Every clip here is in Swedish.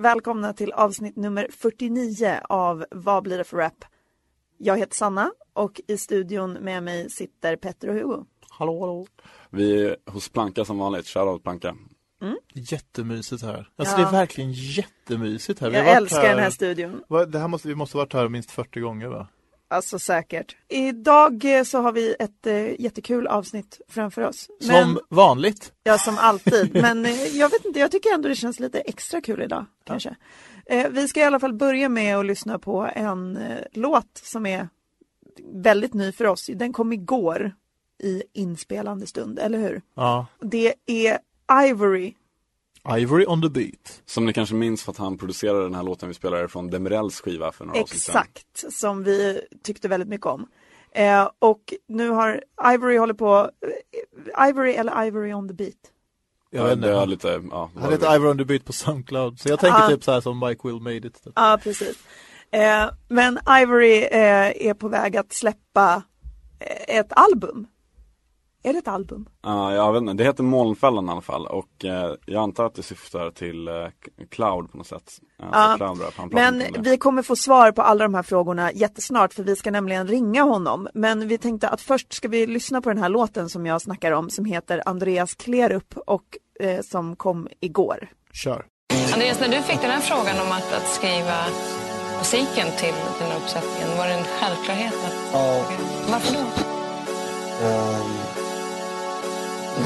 välkomna till avsnitt nummer 49 av Vad blir det för rap? Jag heter Sanna och i studion med mig sitter Petter och Hugo. Hallå hallå. Vi är hos Planka som vanligt, shoutout Planka. Jättemysigt här. Alltså Ja. det är verkligen jättemysigt här. Vi har Jag varit älskar den här studion. Det här måste, vi måste ha varit här minst 40 gånger va? Alltså säkert. Idag eh, så har vi ett eh, jättekul avsnitt framför oss. Som vanligt. Ja, som alltid. Men eh, jag vet inte, jag tycker ändå det känns lite extra kul idag kanske. Eh, vi ska i alla fall börja med att lyssna på en eh, låt som är väldigt ny för oss. Den kom igår i inspelande stund, eller hur? Ja. Det är Ivory. Ivory on the beat. Som ni kanske minns för att han producerade den här låten vi spelade från Demirels skiva för några avsnitt sedan. Exakt, som vi tyckte väldigt mycket om. Eh, och nu har Ivory håller på, eh, Ivory eller Ivory on the beat? Jag vet Ja, det är inte. lite, ja, Han heter Ivory on the beat på Soundcloud. Så jag tänker Ja. typ så här som Mike Will made it. typ. Ja, precis. Eh, men Ivory eh, är på väg att släppa eh, ett album. Är det ett album? Ja, jag vet inte, det heter Molnfällan i alla fall och eh, jag antar att det syftar till eh, Cloud på något sätt. Alltså Ja, Men vi kommer få svar på alla de här frågorna jättesnart för vi ska nämligen ringa honom. Men vi tänkte att först ska vi lyssna på den här låten som jag snackar om som heter Andreas Klerup och eh, som kom igår. Kör. Andreas, när du fick den här frågan om att, att skriva musiken till den här uppsättningen, var det en självklarhet? Att... Ja, Varför då? ehm,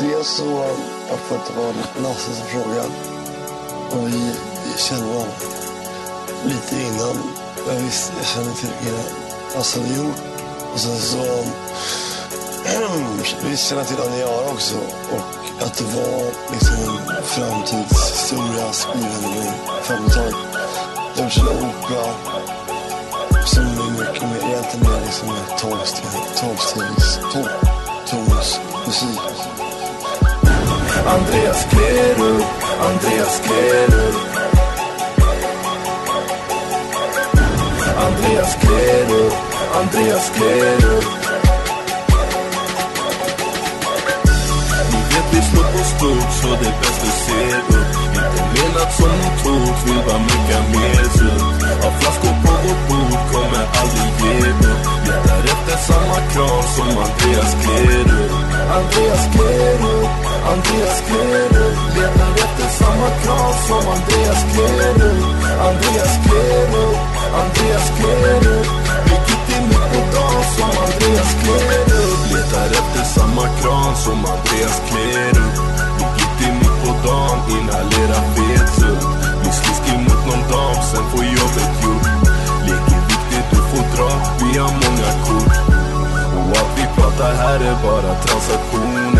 dels så, jag får inte vara Lasse som frågar. Och vi, vi känner varandra lite innan. Jag visste, jag kände till innan Lasse hade gjort. Och sen så, visste känner till Aniara också. Och att det var liksom en framtidshistoria skriven i företag. Det gjorts en opera som är mycket mer, egentligen mer liksom tolvstegs, tolvstegs, tolvtonsmusik. Andreas Klerup, Andreas Klerup Andreas Klerup, Andreas Klerup Ni vet vi slår på stort så det är bäst du ser upp Inte menat som en hot, vill bara mycket mer sutt Har flaskor på vårt bord, kommer aldrig ge upp. Letar efter samma krav som Andreas Klerup Andreas Klerup, Andreas Klerup Letar efter samma kran som Andreas Klerup Andreas Klerup, Andreas Klerup Vilket är mitt på dagen som Andreas Klerup Letar efter samma kran som Andreas Klerup Vilket är mitt på dagen, inhalera fet sutt Blir sliskig mot någon dam, sen får jobbet gjort. Leker viktigt, du får dra, vi har många kort. Och allt vi pratar här är bara transaktioner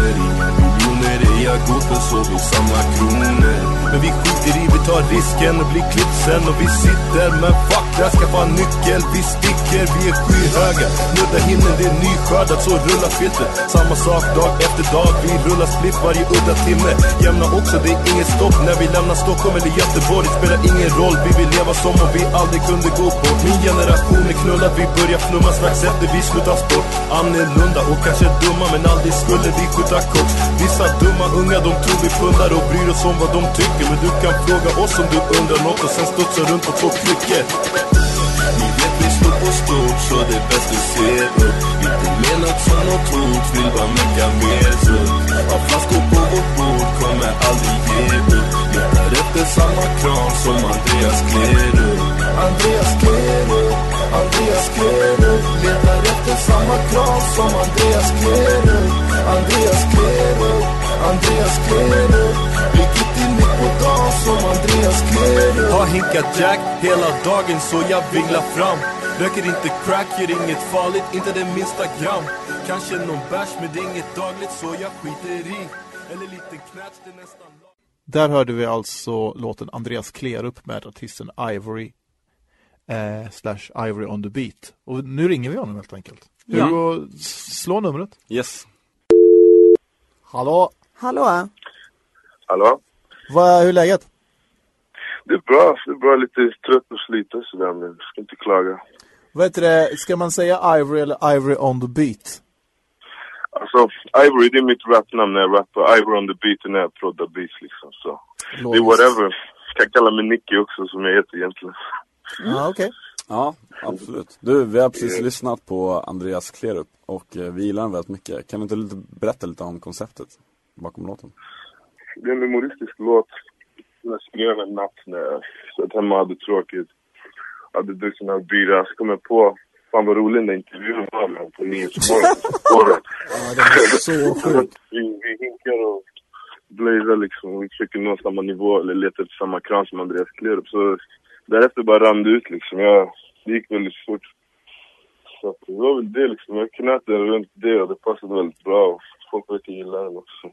miljoner är jag god för så vi samlar kronor. Men vi skiter i, vi tar risken och blir klippt sen och vi sitter Men fuck det, skaffa nyckel, vi sticker, vi är skyhöga. Nudda himlen, det är nyskördat så rullar filter. Samma sak dag efter dag, vi rullar spliff varje udda timme. Jämna också, det är inget stopp när vi lämnar Stockholm eller Göteborg. Spelar ingen roll, vi vill leva som om vi aldrig kunde gå på Min generation är knullad, vi börjar flumma strax efter vi slutar sport. Annorlunda och kanske dumma men aldrig skulle vi skjuta kort. Vissa dumma unga de tror vi pundar och bryr oss om vad de tycker. Men du kan fråga oss om du undrar något och sen studsa runt på två kryckor. Ni vet vi står på stort så det är bäst du ser upp. Inte menat som något hot, vill bara mecka mer sutt Har flaskor på vårt bord, kommer aldrig ge upp. Letar efter samma kran som Andreas Klerup. Andreas Klerup, Andreas Klerup. Letar efter samma kran som Andreas Klerup. Andreas Klerup, Andreas Klerup Vilket är mitt på dagen som Andreas Klerup Har hinkat Jack hela dagen så jag vinglar fram Röker inte crack, gör inget farligt, inte det minsta gram Kanske någon bärs men det är inget dagligt så jag skiter i Eller lite knäcks, det är nästan Där hörde vi alltså låten Andreas Klerup med artisten Ivory eh, slash Ivory on the beat. Och nu ringer vi honom helt enkelt. Ja. Hugo, s- slå numret. Yes. Hallå, Hallå? Hallå? vad, hur är läget? Det är bra, det är bra. Lite trött och sliten sådär, men ska inte klaga. Vad heter det, ska man säga Ivory eller Ivory on the beat? Alltså, Ivory, det är mitt rapnamn när jag rappar. Ivory on the beat är när jag proddar beats liksom. Så det är whatever. kan kalla mig Nicky också som jag heter egentligen. Ja, okej. Ja, absolut. Du, vi har precis lyssnat på Andreas Klerup och eh, vi gillar den väldigt mycket. Kan du inte lite, berätta lite om konceptet bakom låten? Det är en humoristisk låt. som Jag skrev en natt när jag satt hemma och hade tråkigt. Hade druckit några bira. Så kom jag på, fan vad rolig den där intervjun var med på Nyhetsmorgon. Ja, det är så sjukt. vi, vi hinkar och blazar liksom. Vi försöker nå samma nivå eller leta efter samma kran som Andreas Klerup. Så därefter bara rann det ut liksom. Jag, det gick väldigt fort. Så det var väl det liksom. Jag knöt den runt det och det passade väldigt bra. Och folk verkar gilla den också.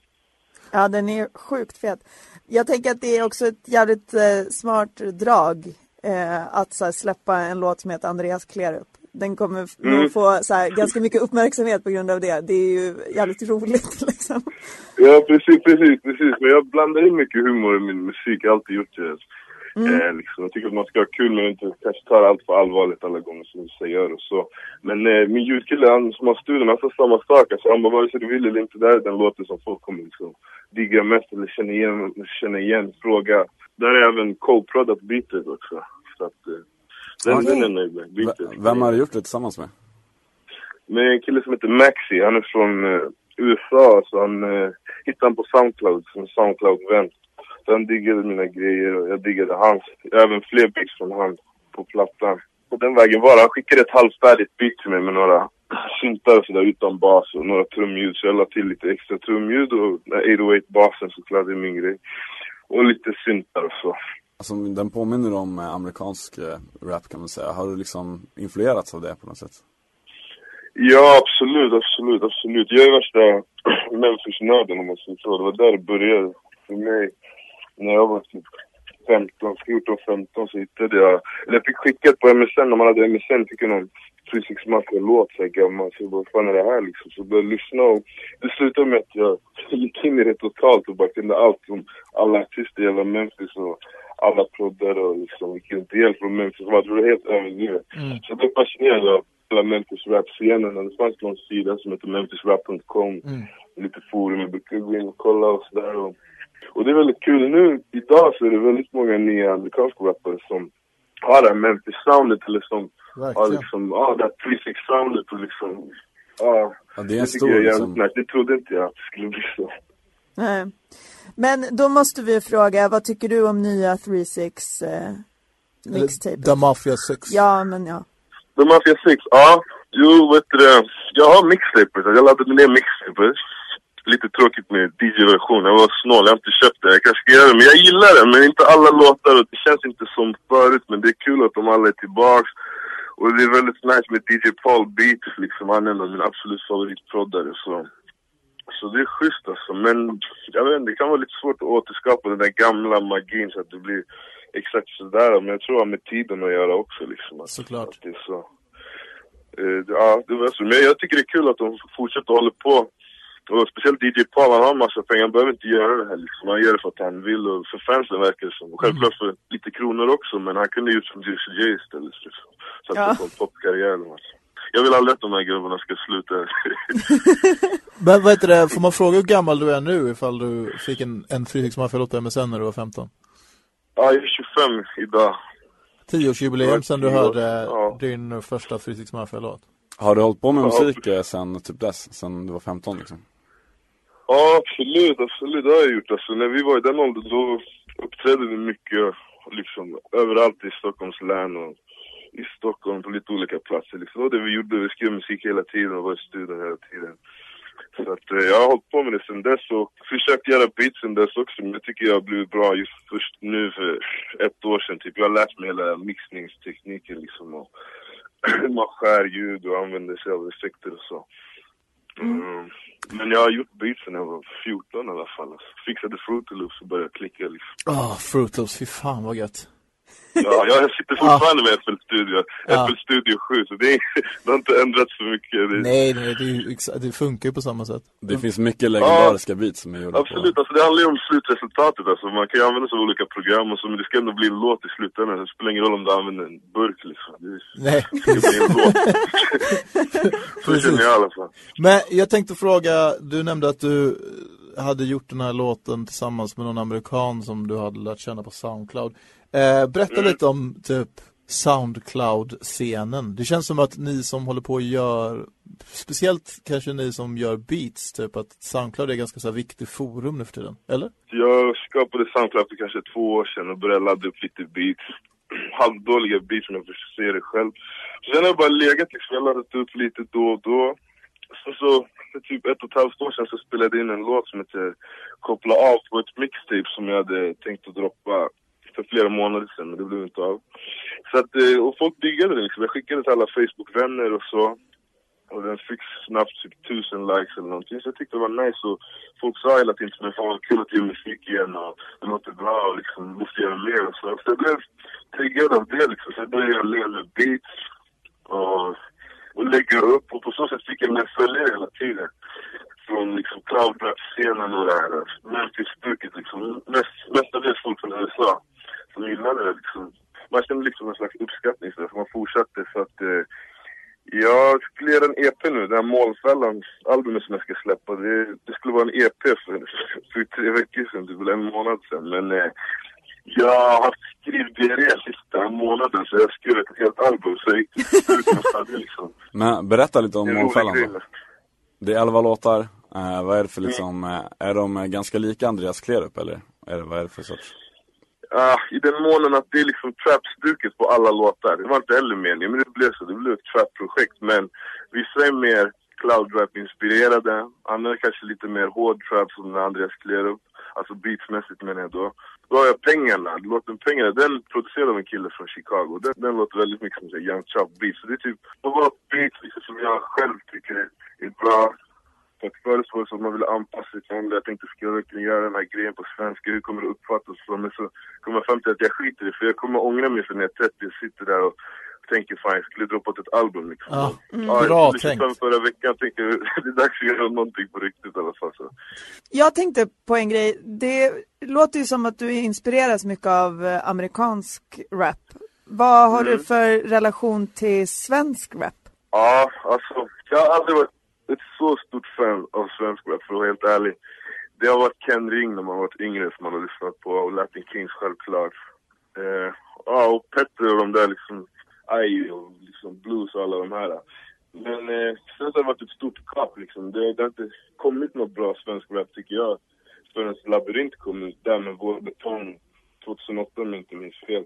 Ja, den är sjukt fet. Jag tänker att det är också ett jävligt eh, smart drag eh, att här, släppa en låt som heter Andreas Klerup. Den kommer Mm. nog få så här, ganska mycket uppmärksamhet på grund av det. Det är ju jävligt roligt liksom. Ja, precis, precis, precis. Men jag blandar in mycket humor i min musik. Jag har alltid gjort det. Eh, liksom. Jag tycker att man ska ha kul men inte kanske ta allt för allvarligt alla gånger som vissa gör och så. Men eh, min ljudkille, han som har studion, han sa samma sak. Alltså, han bara, vare sig du vill eller inte, det här är den låten som folk kommer liksom digga mest eller känna igen, känna igen, fråga. Där är även co-product beatet också. Så att, eh, den, Okej. den är nöjd med. V- Beatet. vem har du gjort det tillsammans med? med en kille som heter Maxi. Han är från eh, USA, så han eh, hittade han på Soundcloud, som Soundcloud-vän. Så han diggade mina grejer och jag diggade hans. Även fler beats från han på plattan. På den vägen var. Han skickade ett halvfärdigt beat till mig med några syntar och sådär utan bas och några trumljud. Så jag la till lite extra trumljud och den 808-basen såklart, är min grej. Och lite syntar och så. Alltså, den påminner om eh, amerikansk eh, rap kan man säga. Har du liksom influerats av det på något sätt? Ja, absolut, absolut, absolut. Jag är värsta Memphis-nörden om man säger så. Det var där det började för mig. När jag var typ 15, 14, 15 så hittade jag... Eller jag fick skickat på MSN, när man hade MSN fick jag någon 36 Mafia-låt så här gammal. Så jag bara, fan är det här liksom? Så jag började lyssna och det slutade med att jag gick in i det totalt och bara kunde allt om alla artister i hela Memphis och alla proddar och liksom vilken del från Memphis var. Det var helt överdrivet. Så jag blev fascinerad av hela Memphis rap-scenen. Det fanns någon sida som heter memphisrap.com. Lite forum, jag brukar gå in och kolla och sådär. Och, det är väldigt kul. Nu, idag så är det väldigt många nya amerikanska rappare som har det här Memphis-soundet eller som har Verkligen. liksom, ja det här 3-6-soundet och liksom, ja. Ja, det är en det stor jag är liksom, nice. Det trodde inte jag att det skulle bli så. Nej. Men då måste vi fråga, vad tycker du om nya 3-6 eh, mixtape? The Mafia 6. Ja, men ja. The Mafia 6, ja. Jo, vet du det. Jag har mixtapers. Jag laddade ner mixtapers. Lite tråkigt med DJ-version. Jag var snål, jag har inte köpt det. Jag kanske ska göra det. Men jag gillar det. Men inte alla låtar. Och det känns inte som förut. Men det är kul att de alla är tillbaks. Och det är väldigt nice med DJ Paul Beats. Liksom. Han är en av mina absolut favoritproddare. Så. så det är schysst alltså. Men jag vet inte, det kan vara lite svårt att återskapa den där gamla magin så att det blir exakt sådär. Men jag tror det har med tiden att göra också. Liksom. Att, Såklart. Att det är så. Eh, ja, det var så. Men jag tycker det är kul att de fortsätter hålla på. Och speciellt DJ Paul, han har massa pengar. Han behöver inte göra det här liksom. Han gör det för att han vill och för fansen verkar det som. Och Självklart för lite kronor också, men han kunde gjort som Juicy J istället. Liksom. Så att Ja. på en toppkarriär. Alltså. Jag vill aldrig att de här grabbarna ska sluta. Men vad heter det, får man fråga hur gammal du är nu ifall du fick en, en 3 Mafia-låt på MSN när du var 15? ja, jag är 25 idag. 10-årsjubileum sen du hörde Ja. din första 3 Mafia-låt. Har du hållit på med musik eh, sen typ dess? Sen du var 15 liksom? Ja, absolut, absolut. Det har jag gjort. Alltså, när vi var i den åldern då uppträdde vi mycket liksom, överallt i Stockholms län och i Stockholm på lite olika platser. Liksom. Det var det vi gjorde. Vi skrev musik hela tiden och var i studion hela tiden. Så att, eh, jag har hållit på med det sen dess och försökt göra beats sen dess också. Men jag tycker jag har blivit bra just först nu för ett år sedan. Typ. Jag har lärt mig hela mixningstekniken liksom. Och hur man skär ljud och använder sig av effekter och så. Mm. Men jag har gjort beats sen jag var 14 i alla fall. Alltså. Fixade Fruity Loops och började klicka liksom. Åh, Fruit Loops, fy fan vad gött. Ja, jag sitter fortfarande med FL Studio. Ja. FL Studio 7, så det, är, det har inte ändrats så mycket. Det, Nej, nej, det, det funkar ju på samma sätt. Det finns mycket legendariska beats som är gjorda Absolut, på alltså det handlar ju om slutresultatet. Alltså. Man kan ju använda sig av olika program och så, men det ska ändå bli en låt i slutändan. Det spelar ingen roll om du använder en burk liksom. Det, Nej, det blir en låt. så Precis. känner jag i alla fall. Men jag tänkte fråga, du nämnde att du hade gjort den här låten tillsammans med någon amerikan som du hade lärt känna på Soundcloud. Eh, berätta Mm. lite om typ Soundcloud-scenen. Det känns som att ni som håller på och gör, speciellt kanske ni som gör beats, typ att Soundcloud är ganska så här viktig forum nu för tiden, eller? Jag skapade Soundcloud för kanske två år sedan och började ladda upp lite beats. Halvdåliga beats som jag försöker det själv. Sen har jag bara legat liksom, jag laddat upp lite då och då. Så, så för typ ett och ett halvt år sedan så spelade jag in en låt som heter Koppla av på ett mixtape som jag hade tänkt att droppa för flera månader sedan, men det blev inte av. Så att, eh, och folk diggade den liksom. Jag skickade till alla Facebook-vänner och så. Och den fick snabbt typ tusen likes eller någonting. Så jag tyckte det var nice och folk sa hela tiden till mig, fan vad kul att göra musik igen och det låter bra och liksom måste göra mer och så. Så jag blev triggad av det liksom. Så jag började leva med beats och, och lägga upp och på så sätt fick jag mer följare hela tiden. Från liksom cloud rap-scenen och det här Memphis-stuket liksom. Mest, mestadels folk från USA som gillade det liksom. Man kände liksom en slags uppskattning så, så man fortsatte så att eh, jag skulle göra en EP nu, det här Målfällan, albumet som jag ska släppa. Det, det skulle vara en EP för, för tre veckor sedan, typ en månad sedan. Men eh, jag har haft skrivdiarré sista månaden så jag skrev ett helt album så jag gick ut liksom. Men berätta lite om Månfällan roliga då. grejer. Det är elva låtar, eh, vad är det för liksom, eh, är de ganska lika Andreas Klerup eller? Är det, vad är det för sorts? Uh, I den månen att det är liksom trap-stuket på alla låtar. Det var inte heller meningen, men det blev så. Det blev ett trap-projekt. Men vissa är mer cloud rap-inspirerade. Andra är kanske lite mer hård trap som när Andreas Klerup. Alltså beatsmässigt menar jag då. Då har jag Pengarna. Låten Pengarna, den producerad av en kille från Chicago. Den, den låter väldigt mycket som Young Chop beats. Så det är typ, vad var beats liksom, som jag själv tycker är, är bra. För att förut var det så att man ville anpassa sig till andra. Jag tänkte, ska jag verkligen göra den här grejen på svenska? Hur kommer det uppfattas? Så, men så kom jag fram till att jag skiter i det. För jag kommer ångra mig för när jag är 30 och sitter där och tänker, fan jag skulle droppat ett album liksom. Ja, Ja, bra jag skulle tänkt. förra veckan tänkte det är dags att göra någonting på riktigt i alla fall. Så. Jag tänkte på en grej, det låter ju som att du inspireras mycket av eh, amerikansk rap. Vad har du för relation till svensk rap? Ja, alltså jag har aldrig varit ett så stort fan av svensk rap för att vara helt ärlig. Det har varit Ken Ring när man varit yngre som man har lyssnat på och Latin Kings självklart. Eh, ja, och Petter och de där liksom, Aj och liksom Blues och alla de här. Men eh, sen så har det varit ett stort gap liksom. Det, det har inte kommit något bra svensk rap tycker jag. Förrän Labyrint kom ut där med Vår Betong 2008 om jag inte minns fel.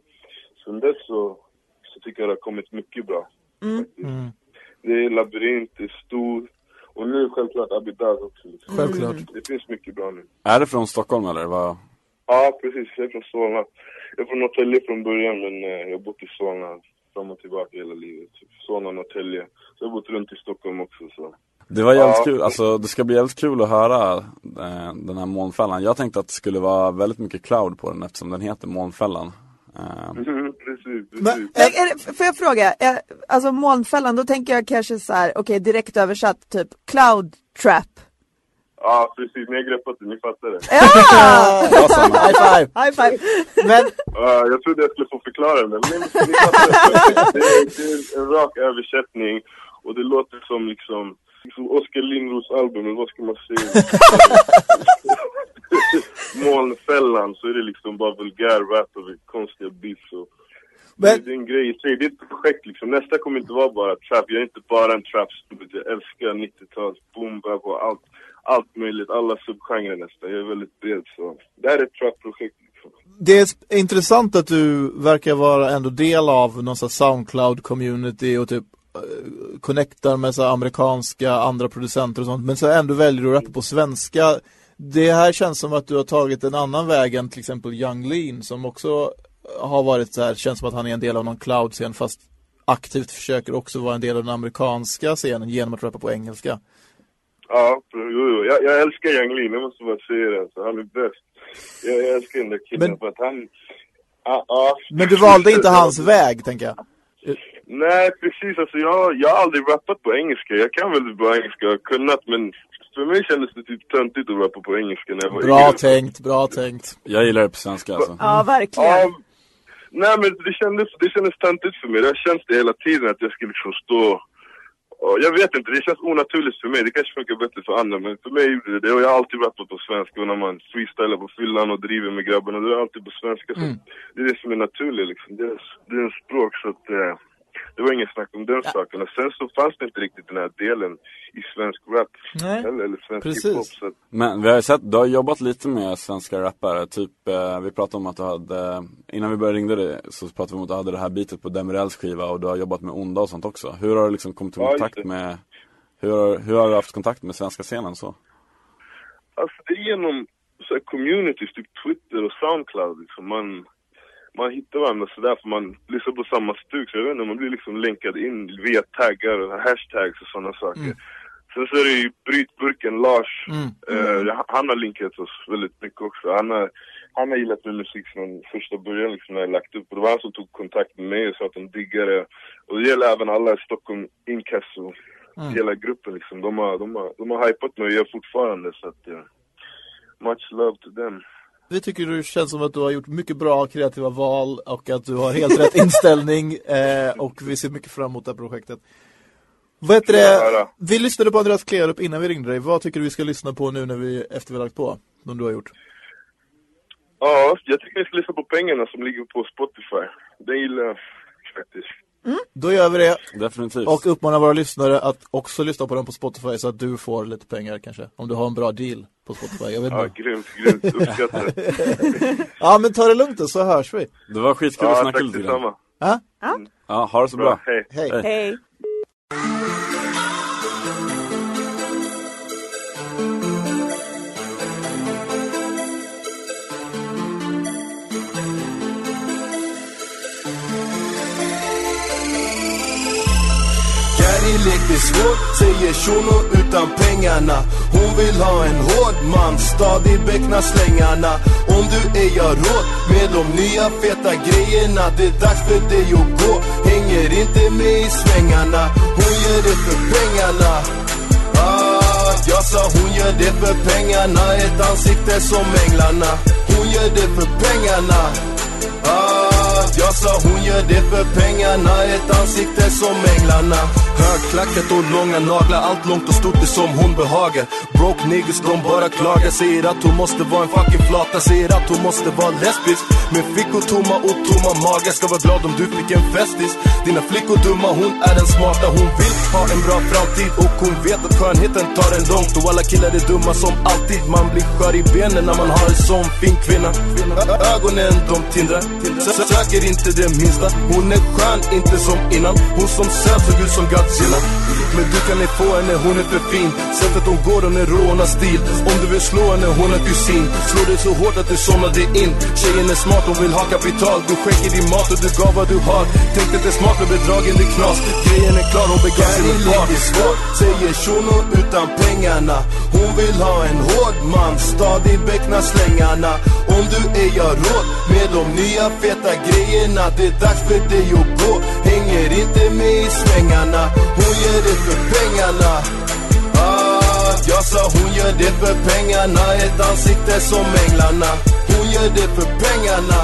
Sen dess så, så tycker jag det har kommit mycket bra. faktiskt. Mm. Det är labyrint, det är stor. Och nu självklart Abidaz också. Liksom. Självklart. Det finns mycket bra nu. Är det från Stockholm eller? Vad? Ja, precis. Jag är från Solna. Jag är från Norrtälje från början, men eh, jag har bott i Solna fram och tillbaka hela livet. Typ Solna, Norrtälje. Så jag har bott runt i Stockholm också. Så. Det var jävligt Ja. kul, alltså det ska bli jävligt kul att höra eh, den här Månfällan. Jag tänkte att det skulle vara väldigt mycket cloud på den eftersom den heter Månfällan. Eh, precis, precis. Men, Men är det, får jag fråga, är, alltså Månfällan, då tänker jag kanske så här, okej direkt översatt, typ cloud trap. Ja, precis. Ni har greppat det. Ni fattar det. Ja! Sanna. high five! High five! Men Ja, jag trodde jag skulle få förklara det, men ni, ni fattar det. det. är- Det är en rak översättning och det låter som liksom, liksom Oskar Lindros album, eller vad ska man säga? Molnfällan, så är det liksom bara vulgär rap över konstiga beats och Men- det är en grej det är ett projekt liksom. Nästa kommer inte vara bara trap, jag är inte bara en trap jag älskar 90-tals boom bap och allt, allt möjligt, alla subgenrer nästan. Jag är väldigt bred så. Det här är ett trap-projekt liksom. det är intressant att du verkar vara ändå del av någon sån Soundcloud-community och typ eh, connectar med så amerikanska andra producenter och sånt men så ändå väljer du att rappa på svenska. Det här känns som att du har tagit en annan väg än till exempel Young Lean som också har varit så här, känns som att han är en del av någon cloud-scen fast aktivt försöker också vara en del av den amerikanska scenen genom att rappa på engelska. Ja, jo, jo. Jag, jag älskar Young Lean, jag måste bara säga det. Alltså. Han är bäst. Jag, jag älskar den där killen Men- för att han... Ja, ja. Men du valde inte hans väg, tänker jag. Nej, precis. Alltså, jag, jag har aldrig rappat på engelska. Jag kan väldigt bra engelska, jag har kunnat, men för mig kändes det typ töntigt att rappa på engelska när jag var Bra yngre. tänkt, bra tänkt. Jag gillar det på svenska alltså. Ja, verkligen. Ja, nej men det kändes, det kändes töntigt för mig. Det har känts det hela tiden att jag skulle liksom stå Ja, jag vet inte, det känns onaturligt för mig. Det kanske funkar bättre för andra, men för mig gjorde det det. Och jag har alltid rappat på svenska och när man freestylar på fyllan och driver med grabbarna, då är det alltid på svenska. Mm. Det är det som är naturligt liksom. Det är, det är en språk så att eh, det var inget snack om den saken. Och sen så fanns det inte riktigt den här delen i svensk rap Nej, heller, eller svensk precis. hiphop. Så att, Men vi har ju sett, du har jobbat lite med svenska rappare, typ eh, vi pratade om att du hade, innan vi började ringa dig så pratade vi om att du hade det här bitet på Demirels skiva och du har jobbat med Onda och sånt också. Hur har du liksom kommit i Ja, kontakt det. med, hur har, hur har du haft kontakt med svenska scenen så? Alltså det är genom så här, communities, typ Twitter och Soundcloud liksom. Man, man hittar varandra sådär för man lyssnar på samma stuk. Så jag vet inte, man blir liksom länkad in via taggar och hashtags och sådana saker. Mm. Sen så är det ju Brytburken, Lars. Mm. Eh, han har linkat oss väldigt mycket också. Han har, han har gillat min musik från första början liksom, när jag lagt upp. Och det var han som tog kontakt med mig och sa att de diggar det. Och det gäller även alla i Stockholm Inkasso. Mm. Hela gruppen liksom. De har, de har, de har hypat mig och gör fortfarande så att... ja. much love to them. Vi tycker det känns som att du har gjort mycket bra kreativa val och att du har helt rätt inställning eh, och vi ser mycket fram emot det här projektet. Vad heter det? Vi lyssnade på Andreas Klerup innan vi ringde dig. Vad tycker du vi ska lyssna på nu när vi efter vi har lagt på? Som du har gjort. Ja, jag tycker ni ska lyssna på pengarna som ligger på Spotify. Den gillar jag faktiskt. Då gör vi det Definitivt. och uppmanar våra lyssnare att också lyssna på den på Spotify så att du får lite pengar kanske. Om du har en bra deal på Spotify. Jag vet Ja, inte. grymt, grymt. Uppskattar det. Ja men ta det lugnt då så hörs vi. Det var skitkul att Ja, snacka tack lite grann. detsamma. Ja? Ja, ha det så bra. Bra, hej. Hej. Hej. Kärlek är svårt, säger shuno utan pengarna. Hon vill ha en hård man, stadig becknar slängarna. Om du är jag råd med de nya feta grejerna Det är dags för dig att gå, hänger inte med i svängarna Hon gör det för pengarna. Ah, jag sa hon gör det för pengarna Ett ansikte som änglarna. Hon gör det för pengarna. Ah, jag sa hon gör det för pengarna Ett ansikte som änglarna. Högklackat och långa naglar Allt långt och stort det som hon behagar. Broke niggas de bara klagar. Säger att hon måste vara en fucking flata. Säger att hon måste vara lesbisk. Med fickor tomma och tomma magar. Ska vara glad om du fick en festis. Dina flickor dumma, hon är den smarta. Hon vill ha en bra framtid Och hon vet att skönheten tar en långt. Och alla killar är dumma som alltid. Man blir skör i benen när man har en sån fin kvinna. Ögonen de tindrar. Söker inte det minsta. Hon är skön, inte som innan. Hon som söt såg ut som Godzilla. Men du kan inte få henne, hon är för fin Sättet hon går, hon är rå, hon har stil. Om du vill slå henne, hon är kusin. Slår dig så hårt att du somnade in. Tjejen är smart, hon vill ha kapital. Du skänker din mat och du gav vad du har. Tänkte att det är smart med bedragen, det är knas. Grejen är klar, hon begav sig med par svårt, säger shunon utan pengarna. Hon vill ha en hård man, stadig becknar slängarna. Om du är jag råd med de nya feta grejerna Det är dags för dig att gå, hänger inte med i svängarna Hon gör det för pengarna jag sa hon gör det för pengarna Ett ansikte som änglarna Hon gör det för pengarna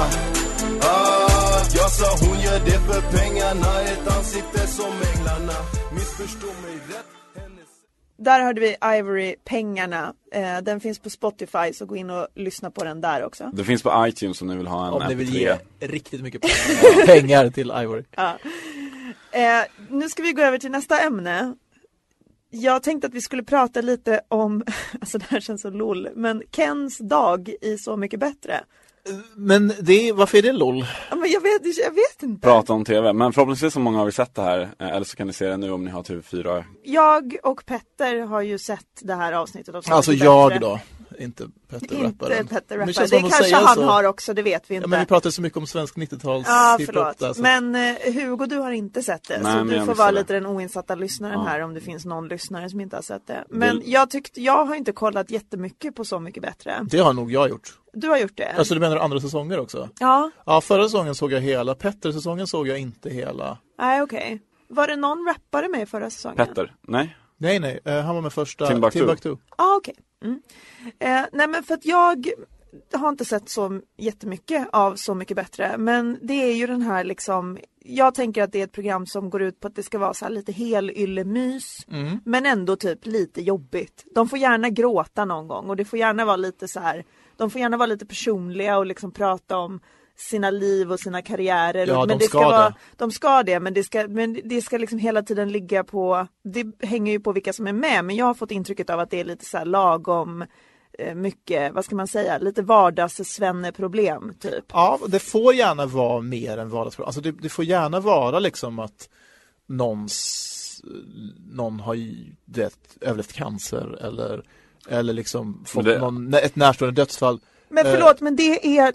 Ah, jag sa hon gör det för pengarna Ett ansikte som änglarna Missförstå mig rätt hennes... Där hörde vi Ivory, Pengarna. Eh, den finns på Spotify så gå in och lyssna på den där också. Det finns på iTunes om ni vill ha en Om ni vill MP3. ge riktigt mycket pengar, pengar till Ivory. Eh, nu ska vi gå över till nästa ämne. Jag tänkte att vi skulle prata lite om, alltså det här känns så lol, men Kens dag i Så mycket bättre. Men det, varför är det LOL? Ja, men jag vet, jag vet inte. Prata om TV, men förhoppningsvis så många har vi sett det här eh, Eller så kan ni se det nu om ni har TV4 Jag och Petter har ju sett det här avsnittet av Så Alltså mycket jag bättre. då, inte Petter Inte rapparen. Petter Men rapparen. känns Det att kanske han så. har också, det vet vi inte. Ja, men vi pratar så mycket om svensk 90-tals Ja, hiphop förlåt. där, så- Men eh, Hugo, du har inte sett det. Nej, så du får vara det. lite den oinsatta lyssnaren Ja. här om det finns någon lyssnare som inte har sett det. Men Det- jag tyckte, jag har inte kollat jättemycket på Så mycket bättre. Det har nog jag gjort. Du har gjort det? Alltså du menar andra säsonger också? Ja, Ja, förra säsongen såg jag hela, Petter-säsongen såg jag inte hela. nej okej. Var det någon rappare med i förra säsongen? Petter? Nej? Nej, nej, eh, han var med första Timbuktu. Timbuktu. Ja, okej. Mm. Eh, nej men för att jag har inte sett så jättemycket av Så mycket bättre men det är ju den här liksom Jag tänker att det är ett program som går ut på att det ska vara så här lite helyllemys Mm. men ändå typ lite jobbigt. De får gärna gråta någon gång och det får gärna vara lite så här De får gärna vara lite personliga och liksom prata om sina liv och sina karriärer. Ja, men de det ska ska vara, det. De ska det men det ska, men det ska liksom hela tiden ligga på Det hänger ju på vilka som är med men jag har fått intrycket av att det är lite så här lagom eh, mycket, vad ska man säga, lite vardagssvenneproblem typ. Ja, det får gärna vara mer än vardagsproblem. Alltså det, det får gärna vara liksom att någons, någon har vet, överlevt cancer eller, eller liksom fått det- någon, ett närstående dödsfall. Men Eh, förlåt men det är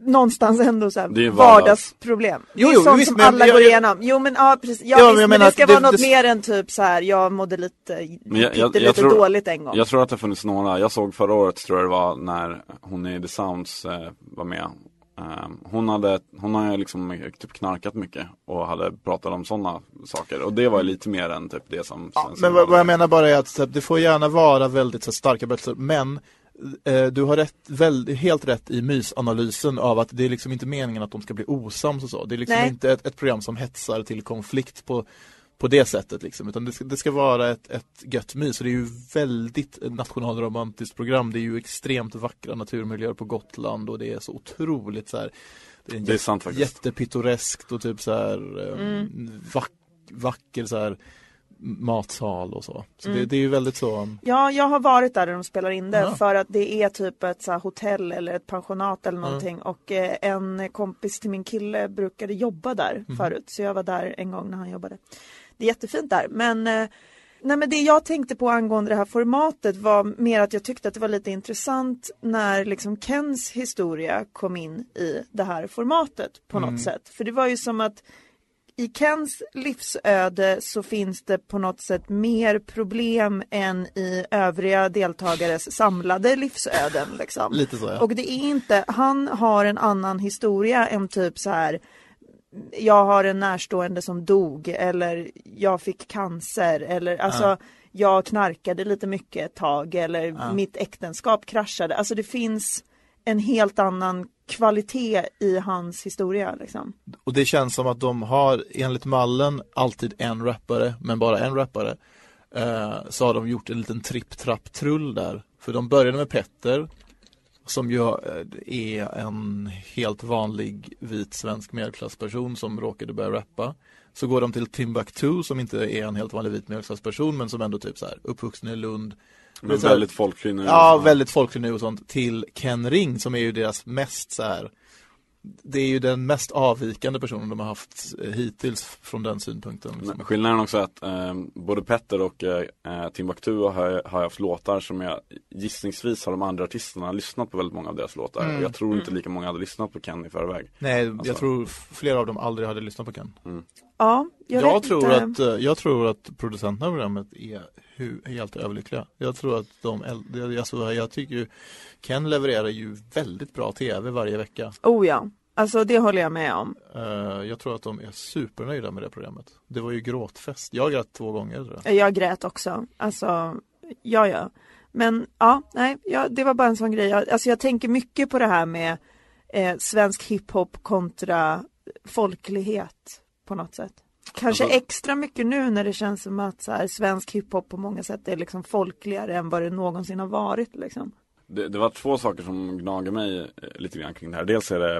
någonstans ändå så här Det är vardagsproblem. Jo, det är jo, sånt visst, som men alla jag- går jag- igenom. Jo men ja precis, ja, Ja, men visst, jag men, menar det ska att vara det- något det- mer än typ så här, jag mådde lite, Men jag- jag- jag tror- dåligt en gång. Jag tror att det har funnits några, jag såg förra året tror jag det var när hon i The Sounds eh, var med Ehm, hon, hade, hon har ju liksom typ knarkat mycket och hade pratat om sådana saker och det var ju lite mer än typ det som Ja, men vad, hade. vad jag menar bara är att det får gärna vara väldigt så, starka berättelser men du har rätt, väl, helt rätt i mysanalysen av att det är liksom inte meningen att de ska bli osams och så. Det är liksom Nej. inte ett, ett program som hetsar till konflikt på, på det sättet liksom, utan det ska, det ska vara ett, ett gött mys. Och det är ju väldigt nationalromantiskt program. Det är ju extremt vackra naturmiljöer på Gotland och det är så otroligt så här det är, en Det är sant faktiskt. jättepittoreskt och typ så här eh, Mm. vack, vacker så här matsal och så. Så Mm. det, det är ju väldigt så Ja, jag har varit där, där de spelar in det Ja. för att det är typ ett så hotell eller ett pensionat eller Mm. någonting och eh, en kompis till min kille brukade jobba där Mhm. förut så jag var där en gång när han jobbade. Det är jättefint där men eh, Nej men det jag tänkte på angående det här formatet var mer att jag tyckte att det var lite intressant när liksom Kens historia kom in i det här formatet på något Mm. sätt. För det var ju som att i Kens livsöde så finns det på något sätt mer problem än i övriga deltagares samlade livsöden. Liksom. lite så ja. Och det är inte, han har en annan historia än typ så här jag har en närstående som dog eller jag fick cancer eller alltså Ja. jag knarkade lite mycket ett tag eller Ja. mitt äktenskap kraschade. Alltså det finns en helt annan kvalitet i hans historia liksom. Och det känns som att de har enligt mallen alltid en rappare, men bara en rappare. Eh, så har de gjort en liten tripp-trapp-trull där. För de började med Petter som ju eh, är en helt vanlig vit svensk medelklassperson som råkade börja rappa. Så går de till Timbuktu som inte är en helt vanlig vit medelklassperson men som ändå typ så här uppvuxen i Lund. Men är så väldigt folklig nu Ja, väldigt folklig nu och sånt till Ken Ring som är ju deras mest så här. Det är ju den mest avvikande personen de har haft hittills från den synpunkten. liksom. Men Skillnaden är också att eh, både Petter och eh, eh, Timbuktu har, har haft låtar som jag gissningsvis har de andra artisterna lyssnat på väldigt många av deras låtar. Mm. Jag tror inte lika många hade lyssnat på Ken i förväg. Nej, Alltså- jag tror flera av dem aldrig hade lyssnat på Ken. Ja, jag, Jag, tror inte. att, eh, jag tror att producenterna av programmet är helt överlyckliga. Jag tror att de, alltså, jag tycker ju Ken levererar ju väldigt bra tv varje vecka. Oh ja, alltså det håller jag med om. Eh, jag tror att de är supernöjda med det programmet. Det var ju gråtfest. Jag grät två gånger tror jag. Jag grät också. Alltså, ja ja. Men ja, nej, ja, det var bara en sån grej. Alltså jag tänker mycket på det här med eh, svensk hiphop kontra folklighet på något sätt. Kanske Alltså- extra mycket nu när det känns som att så här, svensk hiphop på många sätt är liksom folkligare än vad det någonsin har varit. Liksom. Det, det var två saker som gnager mig eh, lite grann kring det här. Dels är det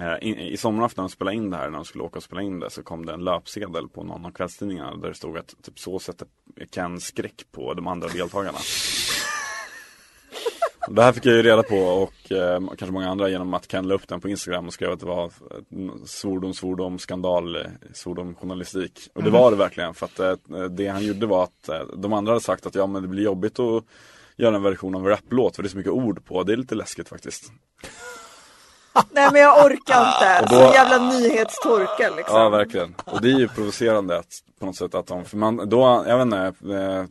eh, in, i somras när de spelade in det här, när de skulle åka och spela in det så kom det en löpsedel på någon av kvällstidningarna där det stod att typ så sätter Ken skräck på de andra deltagarna. Det här fick jag ju reda på och eh, kanske många andra genom att Ken la upp den på Instagram och skrev att det var eh, svordom, svordom, skandal, eh, svordom, journalistik. Och det var det verkligen för att eh, det han gjorde var att eh, de andra hade sagt att ja men det blir jobbigt att göra en version av en raplåt för det är så mycket ord på. Det är lite läskigt faktiskt. Nej men jag orkar inte. Då- Så jävla nyhetstorka liksom. Ja verkligen. Och det är ju provocerande att, på något sätt att de, för man, då, jag vet inte, eh, eh,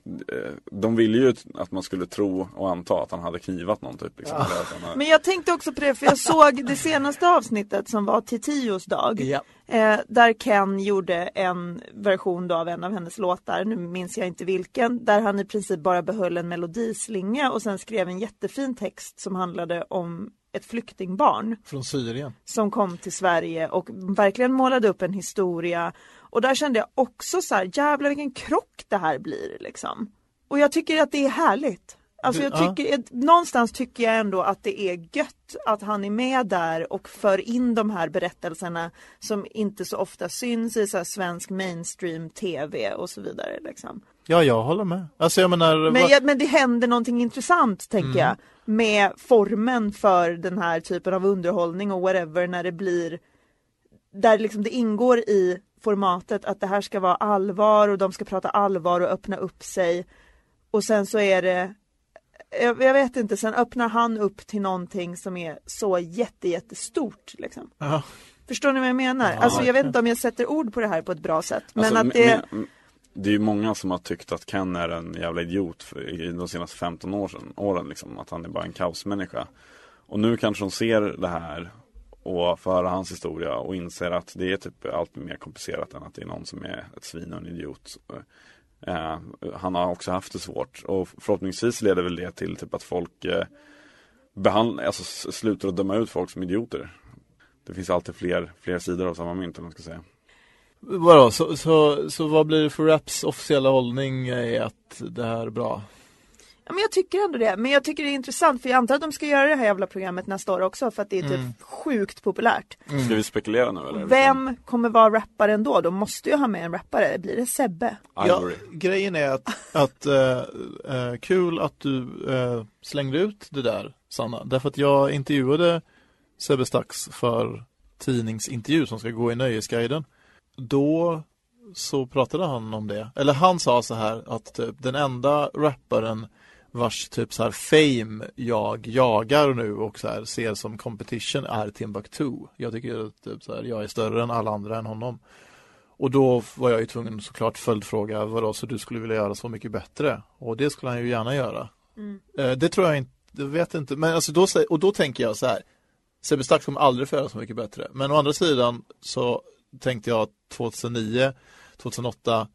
de ville ju att man skulle tro och anta att han hade knivat någon typ. Liksom, hade- Men jag tänkte också på det, för jag såg det senaste avsnittet som var Titios dag. Ja. Eh, där Ken gjorde en version då av en av hennes låtar, nu minns jag inte vilken, där han i princip bara behöll en melodislinga och sen skrev en jättefin text som handlade om ett flyktingbarn Från Syrien. som kom till Sverige och verkligen målade upp en historia. Och där kände jag också så här, jävlar vilken krock det här blir liksom. Och jag tycker att det är härligt. Alltså jag tycker, jag, någonstans tycker jag ändå att det är gött att han är med där och för in de här berättelserna som inte så ofta syns i så svensk mainstream tv och så vidare liksom. Ja, jag håller med. Alltså jag menar, Men, vad- men det händer någonting intressant tänker Mm. jag med formen för den här typen av underhållning och whatever när det blir där liksom det ingår i formatet att det här ska vara allvar och de ska prata allvar och öppna upp sig och sen så är det jag, jag vet inte, sen öppnar han upp till någonting som är så jätte, jättestort liksom. Förstår ni vad jag menar? Ja, alltså jag vet inte om jag sätter ord på det här på ett bra sätt men Alltså, att men- det men- det är ju många som har tyckt att Ken är en jävla idiot för, i de senaste 15 år sedan, åren liksom, att han är bara en kaosmänniska. Och nu kanske de ser det här och får höra hans historia och inser att det är typ allt mer komplicerat än att det är någon som är ett svin och en idiot. Eh, han har också haft det svårt och förhoppningsvis leder väl det till typ att folk eh, behandla, alltså slutar att döma ut folk som idioter. Det finns alltid fler, fler sidor av samma mynt om man ska säga. Vadå, så, så, så vad blir det för Raps officiella hållning är att det här är bra? Ja, men jag tycker ändå det. Men jag tycker det är intressant för jag antar att de ska göra det här jävla programmet nästa år också för att det är typ Mm. sjukt populärt. Ska vi spekulera nu eller? Vem kommer vara rapparen då? De måste ju ha med en rappare. Blir det Sebbe? Ja, grejen är att, att eh, eh, kul att du eh, slängde ut det där Sanna. Därför att jag intervjuade Sebbe Stax för tidningsintervju som ska gå i Nöjesguiden. Då så pratade han om det. Eller han sa så här att typ, den enda rapparen vars typ så här fame jag jagar nu och så här ser som competition är Timbuktu. Jag tycker att typ så här, jag är större än alla andra än honom. Och då var jag ju tvungen såklart följdfråga vadå så du skulle vilja göra så mycket bättre? Och det skulle han ju gärna göra. Eh, det tror jag inte, jag vet inte, men alltså då, och då tänker jag så här Sebbe Stax kommer aldrig få göra så mycket bättre. Men å andra sidan så tänkte jag 2009, 2008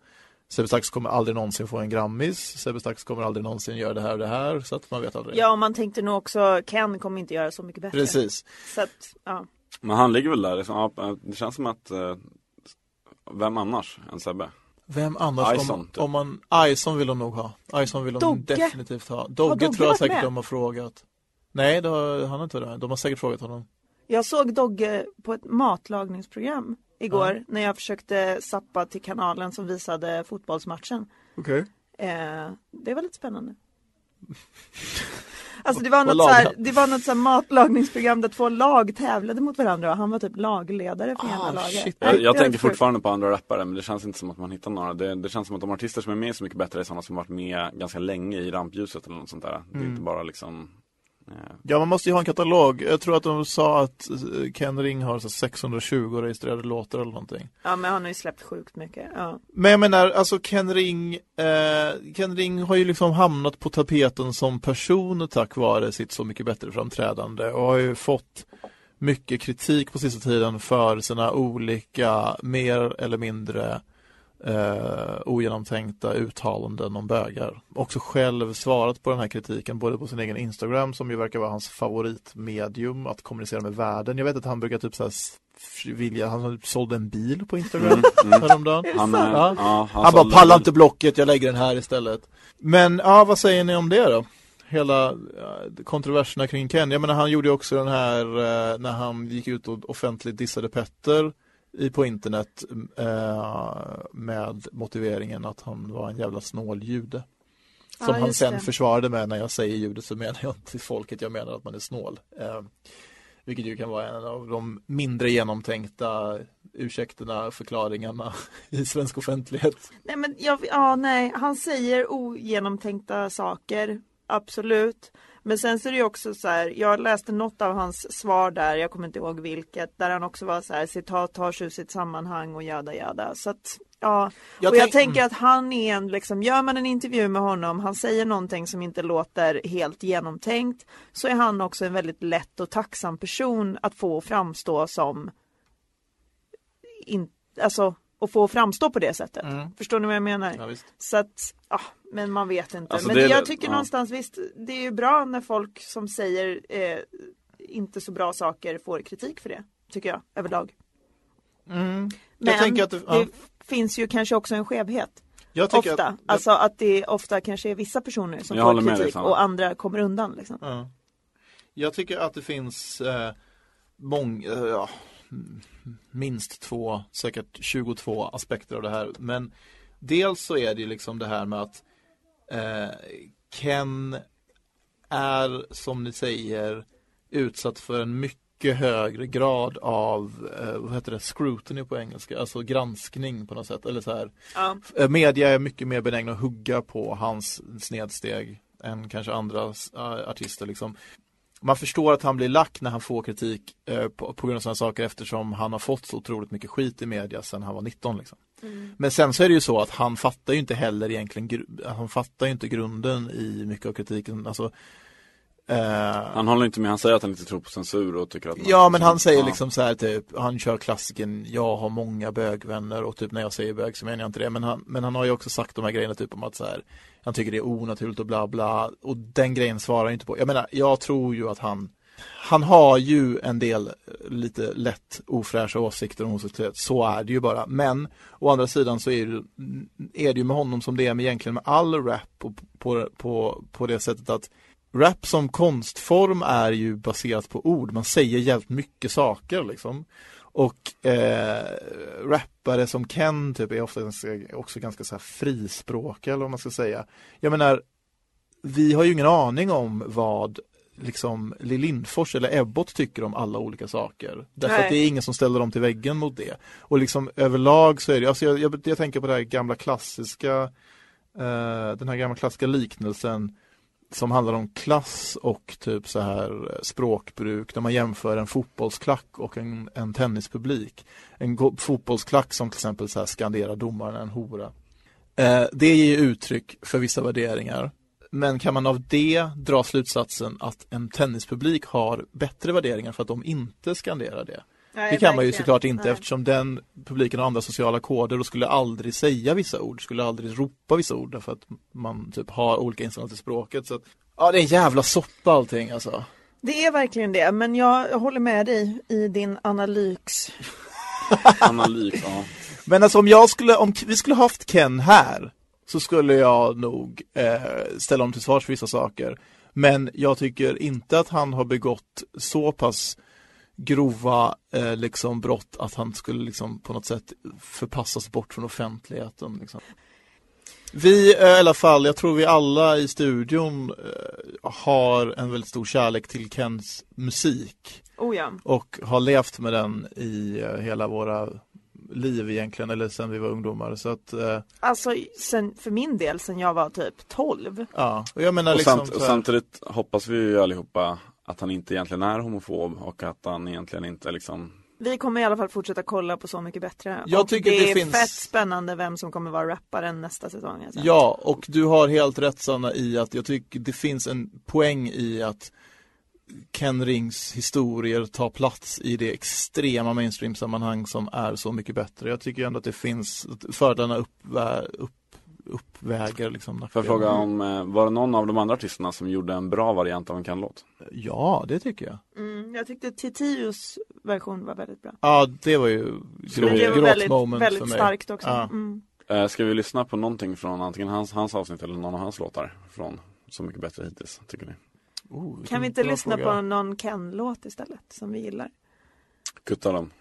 Sebbe Stax kommer aldrig någonsin få en Grammis. Sebbe Stax kommer aldrig någonsin göra det här och det här. Så att man vet aldrig. Ja, och man tänkte nog också Ken kommer inte göra så mycket bättre. Precis. Så att, ja. Men han ligger väl där, liksom, det känns som att eh, Vem annars än Sebbe? Vem annars Ison, om, typ. om man, Ison vill de nog ha. Ison vill de Dogge? definitivt ha. Dogge, Dogge tror jag säkert med? de har frågat. Nej, det har, han har inte varit med. De har säkert frågat honom. Jag såg Dogge på ett matlagningsprogram igår när jag försökte sappa till kanalen som visade fotbollsmatchen. Okej. Eh, det var lite spännande. Alltså det var något, så här, det var något så här matlagningsprogram där två lag tävlade mot varandra och han var typ lagledare för ena Ah, laget. shit. Nej, Jag, jag tänker fortfarande på andra rappare men det känns inte som att man hittar några. Det, det känns som att de artister som är med är så mycket bättre är sådana som varit med ganska länge i rampljuset eller något sånt där. Det är Mm. inte bara liksom Ja, man måste ju ha en katalog. Jag tror att de sa att eh, Ken Ring har så 620 registrerade låtar eller någonting. Ja men han har ju släppt sjukt mycket. Ja. Men jag menar, alltså Ken Ring, eh, Ken Ring har ju liksom hamnat på tapeten som person tack vare sitt Så mycket bättre framträdande och har ju fått mycket kritik på sista tiden för sina olika mer eller mindre eh, ogenomtänkta uttalanden om bögar. Också själv svarat på den här kritiken både på sin egen Instagram som ju verkar vara hans favoritmedium att kommunicera med världen. Jag vet att han brukar typ så här s- vilja, han sålde en bil på Instagram Mm, mm. häromdagen. Han, är, Ja. ja, Han bara sålde- pallar inte blocket, jag lägger den här istället. Men ja, vad säger ni om det då? Hela ja, kontroverserna kring Ken. Jag menar han gjorde ju också den här eh, när han gick ut och offentligt dissade Petter på internet eh, med motiveringen att han var en jävla snål jude. Som Ja, han sen det. försvarade med när jag säger jude så menar jag inte folket, jag menar att man är snål. Eh, vilket ju kan vara en av de mindre genomtänkta ursäkterna, förklaringarna i svensk offentlighet. Nej men jag, ja nej, han säger ogenomtänkta saker, absolut. Men sen så är det ju också så här, jag läste något av hans svar där, jag kommer inte ihåg vilket, där han också var så här, citat tar ur sitt sammanhang och jada jada. Så att, ja. Jag och jag tänk- tänker att han är en, liksom, gör man en intervju med honom, han säger någonting som inte låter helt genomtänkt, så är han också en väldigt lätt och tacksam person att få framstå som, in, alltså, och få framstå på det sättet. Mm. Förstår ni vad jag menar? Ja, visst. Så att, ja, men man vet inte. Alltså, men det det, jag tycker ja. någonstans visst, det är ju bra när folk som säger eh, inte så bra saker får kritik för det, tycker jag överlag. Mm. Men Jag det, ja. det finns ju kanske också en skevhet. Ofta. att, Alltså att det ofta kanske är vissa personer som Jag får kritik och andra kommer undan. Liksom. Ja. Jag tycker att det finns eh, mång, eh, ja, mm, minst två, säkert 22 aspekter av det här. Men dels så är det ju liksom det här med att eh, Ken är, som ni säger, utsatt för en mycket högre grad av, eh, vad heter det, scrutiny på engelska, alltså granskning på något sätt. Eller så här, Ja. Eh, Media är mycket mer benägna att hugga på hans snedsteg än kanske andra äh, artister liksom. Man förstår att han blir lack när han får kritik eh, på, på grund av sådana saker eftersom han har fått så otroligt mycket skit i media sedan han var 19 liksom. Men sen så är det ju så att han fattar ju inte heller egentligen, han fattar ju inte grunden i mycket av kritiken. Alltså, eh, Han håller inte med, han säger att han inte tror på censur och tycker att man- Ja men han säger Ja. liksom så här typ, han kör klassiken, jag har många bögvänner och typ när jag säger bög så menar jag inte det. Men han, men han har ju också sagt de här grejerna typ om att så här, han tycker det är onaturligt och bla bla. Och den grejen svarar han inte på. Jag menar, jag tror ju att han, han har ju en del eh, lite lätt ofräscha åsikter om homosexualitet. Så är det ju bara. Men å andra sidan så är det, mm, är det ju med honom som det är med egentligen med all rap på, på, på, på det sättet att Rap som konstform är ju baserat på ord, man säger jävligt mycket saker liksom. Och eh, rappare som Ken typ är ofta också ganska så här frispråkiga eller vad man ska säga. Jag menar, vi har ju ingen aning om vad liksom Lill Lindfors eller Ebbot tycker om alla olika saker. Därför Nej. att det är ingen som ställer dem till väggen mot det. Och liksom överlag så är det, alltså jag, jag, jag tänker på det här gamla klassiska, eh, den här gamla klassiska liknelsen som handlar om klass och typ så här eh, språkbruk där man jämför en fotbollsklack och en, en tennispublik. En fotbollsklack som till exempel så här skanderar domaren en hora. Eh, det ger uttryck för vissa värderingar. Men kan man av det dra slutsatsen att en tennispublik har bättre värderingar för att de inte skanderar det? Nej, Det kan man ju verkligen. såklart inte Nej. eftersom den publiken har andra sociala koder och skulle aldrig säga vissa ord, skulle aldrig ropa vissa ord därför att man typ har olika inställningar till språket. Så att, ja, det är en jävla soppa allting alltså. Det är verkligen det, men jag, jag håller med dig i din analys. Analys, ja. Men alltså om jag skulle, om vi skulle haft Ken här så skulle jag nog eh, ställa honom till svars för vissa saker. Men jag tycker inte att han har begått så pass grova eh, liksom brott att han skulle liksom på något sätt förpassas bort från offentligheten. Liksom. Vi eh, i alla fall, jag tror vi alla i studion eh, har en väldigt stor kärlek till Kens musik Oh ja. och har levt med den i eh, hela våra liv egentligen, eller sen vi var ungdomar. Så att, eh, Alltså sen, för min del sen jag var typ 12. ja, och jag menar Och, liksom samt, så och här- samtidigt hoppas vi ju allihopa att han inte egentligen är homofob och att han egentligen inte liksom Vi kommer i alla fall fortsätta kolla på Så mycket bättre. Jag och tycker det, det är finns- fett spännande vem som kommer vara rapparen nästa säsong. Alltså. Ja, och du har helt rätt Sanna i att jag tycker det finns en poäng i att Ken Rings historier tar plats i det extrema mainstream-sammanhang som är så mycket bättre. Jag tycker ändå att det finns, fördelarna uppvä, upp, uppväger liksom Får jag fråga om, eh, var det någon av de andra artisterna som gjorde en bra variant av en Ken-låt? Ja, det tycker jag. Mm, jag tyckte Titius version var väldigt bra. Ja, det var ju Men grå, det var gråt väldigt, moment för väldigt mig. starkt också. Ja. Mm. Eh, ska vi lyssna på någonting från antingen hans, hans avsnitt eller någon av hans låtar från Så mycket bättre hittills, tycker ni? Oh, Kan vi inte lyssna fråga. på någon Ken-låt istället som vi gillar? Kutta dem.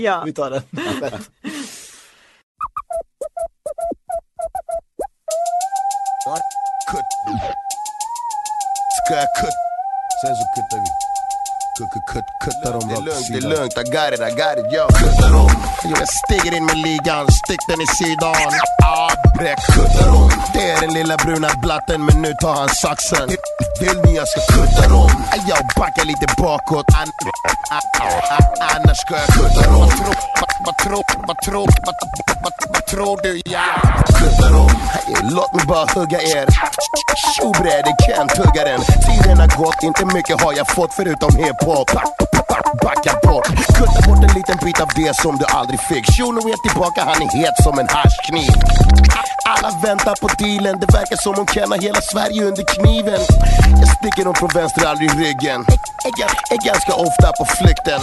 Ja. vi tar den. Kutt. Ska jag kutt? Sen så kuttar vi. Kutt, kutt, kutt, kuttar dem rakt Det är lugnt, I got it, I got it, yo. Kuttar dem. Jag stiger in med ligan, stick den i sidan. Ah, bräck. Kutta dem. Det är den lilla bruna blatten, men nu tar han saxen. Vill ni jag ska kutta dem? Jag backar lite bakåt, an- annars ska jag kutta dem. Vad tror- vad- Vad tror, vad tror, vad, vad, tror du jag? Kutta om, låt mig bara hugga er. Tjo bre, det kan tugga den. Tiden har gått, inte mycket har jag fått förutom hiphop. Backa bort, kutta bort en liten bit av det som du aldrig fick. Shuno är tillbaka, han är het som en haschkniv. Alla väntar på dealen, det verkar som hon känner hela Sverige under kniven. Jag sticker dem från vänster, aldrig ryggen. Är, är, är ganska ofta på flykten.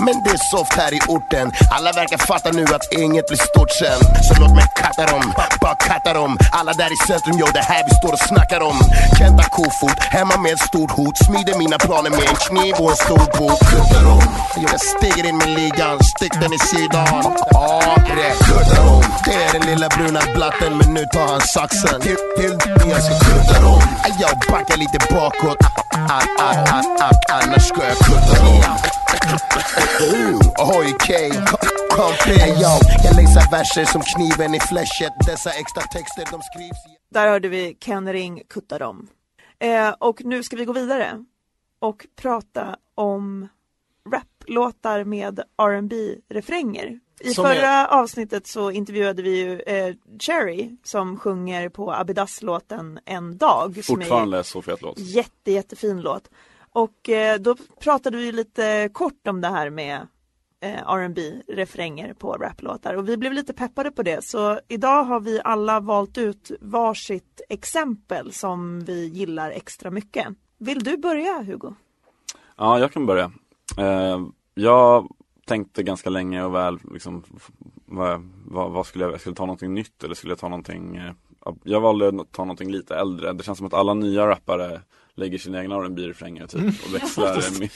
Men, det är soft här i orten. Alla verkar fatta nu att inget blir stort sen. Så låt mig katta dem, bara katta dem. Alla där i centrum, jo det här vi står och snackar om. Kenta kofot, hemma med ett stort hot. Smider mina planer med en kniv och en stor bok. Kuttar om, jag stiger in med ligan. Stick den i sidan. Ja, rätt. Kuttar om, det är den lilla bruna blatten. Men nu tar han saxen. Till, till, jag ska kutta dem. Jag backar lite bakåt. An, an, an, an, annars ska jag kutta dem. Oh, Ahoy K, kompis. Hey, yo, jag läser verser som kniven i fläschet. Dessa extra texter de skrivs. Där hörde vi Ken Ring kutta dem. Eh, och nu ska vi gå vidare och prata om raplåtar med rb refränger i Som förra är- avsnittet så intervjuade vi ju eh, Cherry som sjunger på Abidas-låten En dag. Som är Fortfarande så fet låt. jätte, jättefin låt. Och eh, då pratade vi lite kort om det här med eh, R&B refränger på raplåtar och vi blev lite peppade på det så idag har vi alla valt ut varsitt exempel som vi gillar extra mycket. Vill du börja Hugo? Ja, jag kan börja. Eh, jag tänkte ganska länge och väl liksom, vad, vad, vad skulle jag, skulle jag ta någonting nytt eller skulle jag ta någonting eh, ja, Jag valde att ta någonting lite äldre. Det känns som att alla nya rappare lägger sina egna rb refränger typ och växlar. mi-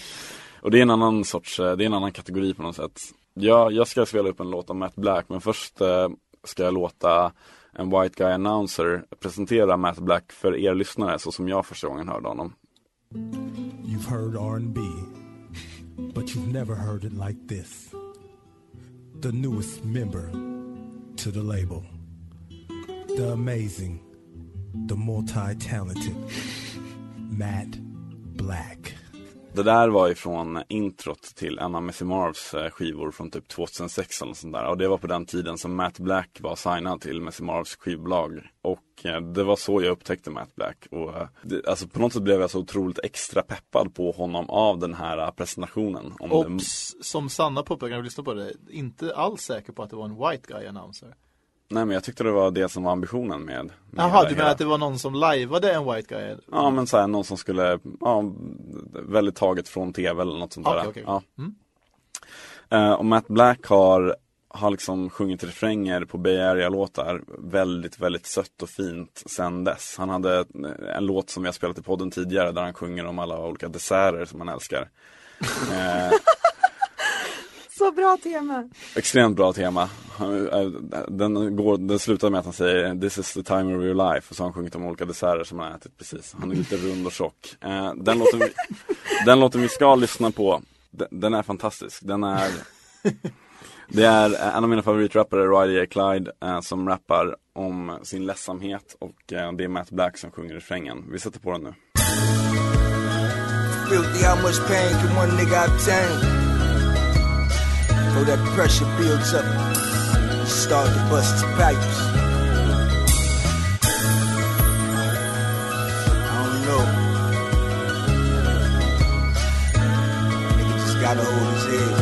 och det är en annan sorts, eh, det är en annan kategori på något sätt. Jag, jag ska spela upp en låt av Matt Black men först eh, ska jag låta en White Guy Announcer presentera Matt Black för er lyssnare så som jag första gången hörde honom. You've heard R&B, but you've never heard it like this. The newest member to the label. The amazing, the multi-talented Matt Black. Det där var ifrån introt till en av Missy Marvs eh, skivor från typ 2006 eller något sånt där. Och det var på den tiden som Matt Black var signad till Missy Marvs skivbolag. Och eh, det var så jag upptäckte Matt Black. Och eh, det, alltså på något sätt blev jag så otroligt extra peppad på honom av den här presentationen. Om det, som Sanna påpekade när vi lyssnade på det, inte alls säker på att det var en white guy announcer nej men jag tyckte det var det som var ambitionen med, med Jaha, du menar hela- att det var någon som lajvade en white guy? Ja men såhär någon som skulle, ja, väldigt taget från tv eller något sånt där. Okej, okej. Ja. Mm. Eh, och Matt Black har, har liksom sjungit refränger på Bay Area-låtar väldigt, väldigt sött och fint sen dess. Han hade en låt som vi har spelat i podden tidigare där han sjunger om alla olika desserter som han älskar. Eh, Så bra tema! extremt bra tema. Eh, Den, går, den slutar med att han säger This is the time of your life och så har han sjungit om olika desserter som han har ätit precis. Han är lite rund och tjock. Eh, Den låten vi, den låten vi ska lyssna på den, är fantastisk. Den är Det är en av mina favoritrappare, Riley A. Clyde, eh, som rappar om sin ledsamhet och eh, det är Matt Black som sjunger refrängen. Vi sätter på den nu. Filthy, how much pain can one nigga obtain? Before that pressure builds up, start to bust his pipes. I don't know. Nigga just gotta hold his head.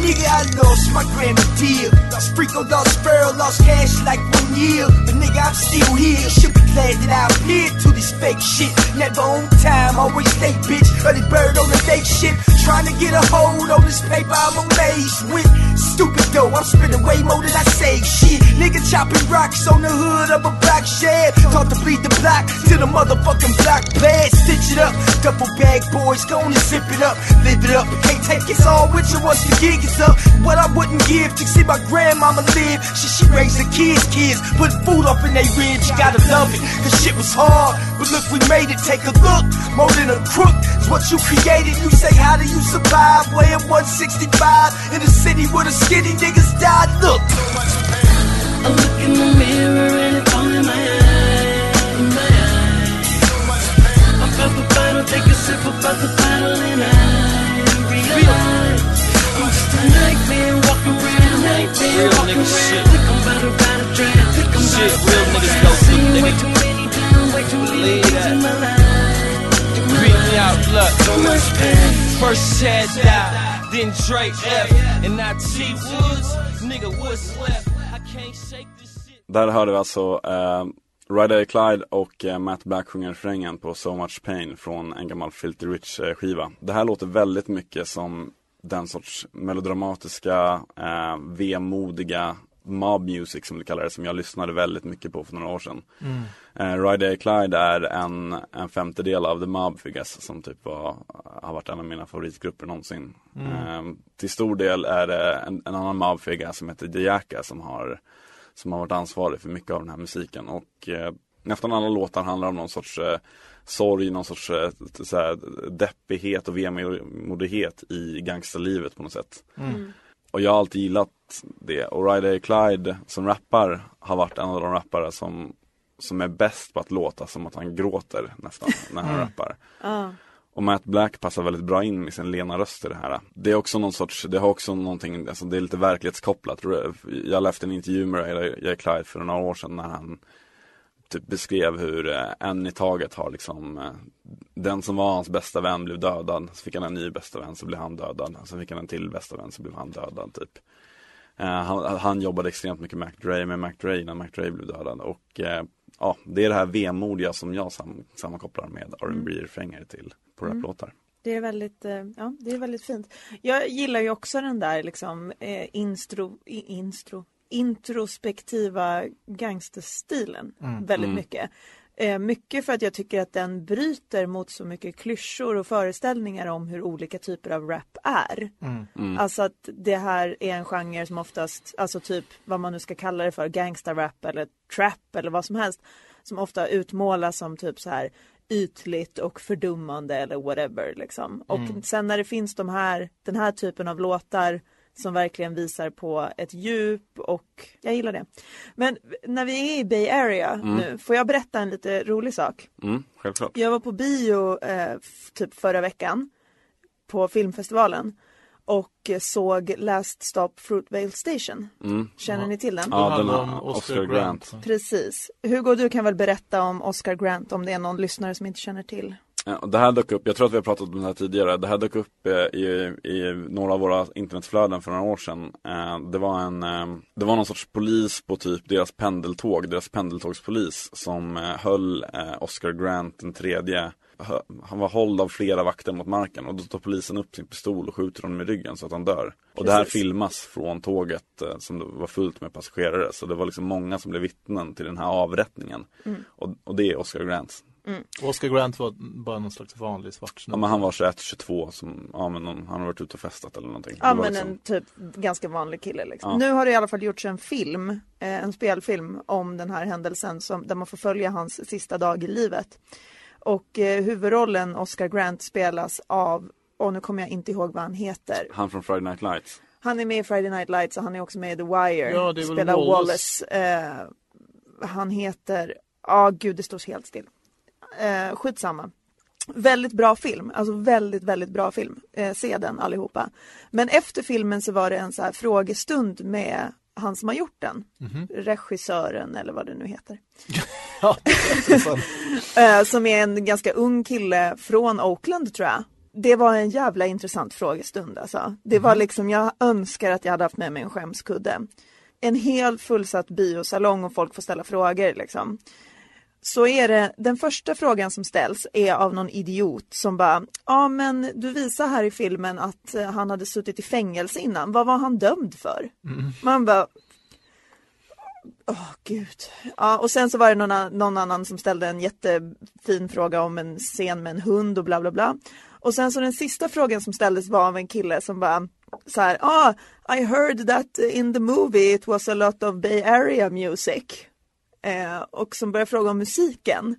Nigga, I lost my grenadier. Lost Frico, lost Sparrow, lost cash like one year. But nigga, I'm still here. Should be glad that I appeared to this fake shit. Never on time, always late, bitch. Early bird on the late ship. Trying to get a hold on this paper, I'm amazed with. Stupid though, I'm spending way more than I save. Shit, nigga chopping rocks on the hood of a black shed. Taught to bleed the block till the motherfucking block bad. Stitch it up, double bag boys, go and zip it up, live it up. Can't take it all with you once the gig is up. What I wouldn't give to see my grandmama live. She she raised the kids, kids, put food up in they ribs. You gotta love it, cause shit was hard. But look, we made it. Take a look, more than a crook. It's what you created. You say, how do you you survive weighing 165 in a city where the skinny niggas died? Look. I look in the mirror and it's all in my eyes. In my eyes. I'm bottle, take a sip the bottle, and I realize I'm just a nightmare walking around, nightmare walking around. Shit. Think I'm about to ride a think I'm about to real niggas go through, nigga. Way too many times, way too many things in my life. First Chad Dow, then Dre F, and now T Woods. Nigga, what's left? I can't shake this shit. Där hörde vi alltså eh, Ryder Clyde och eh, Matt Black sjunger refrängen på So Much Pain från en gammal Filthy Rich eh, skiva. Det här låter väldigt mycket som den sorts melodramatiska, eh, vemodiga mob music som de kallar det, som jag lyssnade väldigt mycket på för några år sedan. Mm. Eh, Ryder Clyde är en, en femtedel av The Mob Figures som typ var, har varit en av mina favoritgrupper någonsin. Mm. Eh, till stor del är det en, en annan Mob Figure som heter Diaka som har, som har varit ansvarig för mycket av den här musiken och eh, nästan alla låtar handlar om någon sorts eh, sorg, någon sorts så här, deppighet och vemodighet i gangsterlivet på något sätt. Mm. Och jag har alltid gillat det. Och Ryder Clyde som rappar har varit en av de rappare som, som är bäst på att låta som att han gråter nästan när han Mm. rappar. Ja. Och Matt Black passar väldigt bra in med sin lena röst i det här. Det är också någon sorts, det har också någonting, alltså det är lite verklighetskopplat. Jag läste en intervju med Ryder Clyde för några år sedan när han typ beskrev hur eh, en i taget har liksom eh, Den som var hans bästa vän blev dödad, så fick han en ny bästa vän så blev han dödad, så fick han en till bästa vän så blev han dödad typ han, han jobbade extremt mycket med McDre, med McDre innan McDre blev dödad och eh, ja, det är det här vemodiga som jag sam, sammankopplar med R&B refränger till på Mm. raplåtar. Det är väldigt, eh, ja, det är väldigt fint. Jag gillar ju också den där liksom eh, instro, instro, introspektiva gangsterstilen Mm. väldigt Mm. mycket. Eh, mycket för att jag tycker att den bryter mot så mycket klyschor och föreställningar om hur olika typer av rap är. Mm. Mm. Alltså att det här är en genre som oftast, alltså typ vad man nu ska kalla det för, gangsterrap eller trap eller vad som helst. Som ofta utmålas som typ så här ytligt och fördummande eller whatever liksom. Och Mm. sen när det finns de här, den här typen av låtar som verkligen visar på ett djup och jag gillar det. Men när vi är i Bay Area Mm. nu, får jag berätta en lite rolig sak? Mm, självklart. Jag var på bio eh, typ förra veckan på filmfestivalen och såg Last Stop Fruitvale Station. Mm. Känner ni till den? Ja, den har Oscar, Oscar Grant. Grant. Precis. Hugo, du kan väl berätta om Oscar Grant om det är någon lyssnare som inte känner till. Och det här dök upp, jag tror att vi har pratat om det här tidigare, det här dök upp eh, i, i några av våra internetflöden för några år sedan. Eh, det var en, eh, det var någon sorts polis på typ deras pendeltåg, deras pendeltågspolis som höll Oscar Grant den tredje han var hålld av flera vakter mot marken och då tar polisen upp sin pistol och skjuter honom i ryggen så att han dör. Och det här Precis. filmas från tåget som var fullt med passagerare så det var liksom många som blev vittnen till den här avrättningen. Mm. Och, och det är Oscar Grant. Oscar Grant var bara någon slags vanlig svart Ja snubbe. men han var 21-22 som, ja men någon, han har varit ute och festat eller någonting. Ja men liksom- en typ ganska vanlig kille liksom. Ja. Nu har det i alla fall gjorts en film, eh, en spelfilm om den här händelsen som, där man får följa hans sista dag i livet. Och eh, huvudrollen Oscar Grant spelas av, och nu kommer jag inte ihåg vad han heter. Han från Friday Night Lights. Han är med i Friday Night Lights och han är också med i The Wire. Ja, det är väl Spelar Wallace. Wallace. Eh, han heter, ja gud det står helt still. Eh, skitsamma. Väldigt bra film, alltså väldigt, väldigt bra film. Eh, se den allihopa. Men efter filmen så var det en så här frågestund med han som har gjort den. Mhm. Regissören eller vad det nu heter. Ja, det. Eh, som är en ganska ung kille från Oakland tror jag. Det var en jävla intressant frågestund alltså. Det var liksom, jag önskar att jag hade haft med mig en skämskudde. En helt fullsatt biosalong och folk får ställa frågor liksom. Så är det, den första frågan som ställs är av någon idiot som bara, ja men du visar här i filmen att eh, han hade suttit i fängelse innan, vad var han dömd för? Man bara, Åh gud. Ja, och sen så var det någon, någon annan som ställde en jättefin fråga om en scen med en hund och bla bla bla. Och sen så den sista frågan som ställdes var av en kille som bara så här, ah, I heard that in the movie it was a lot of Bay Area music. Eh, och som börjar fråga om musiken.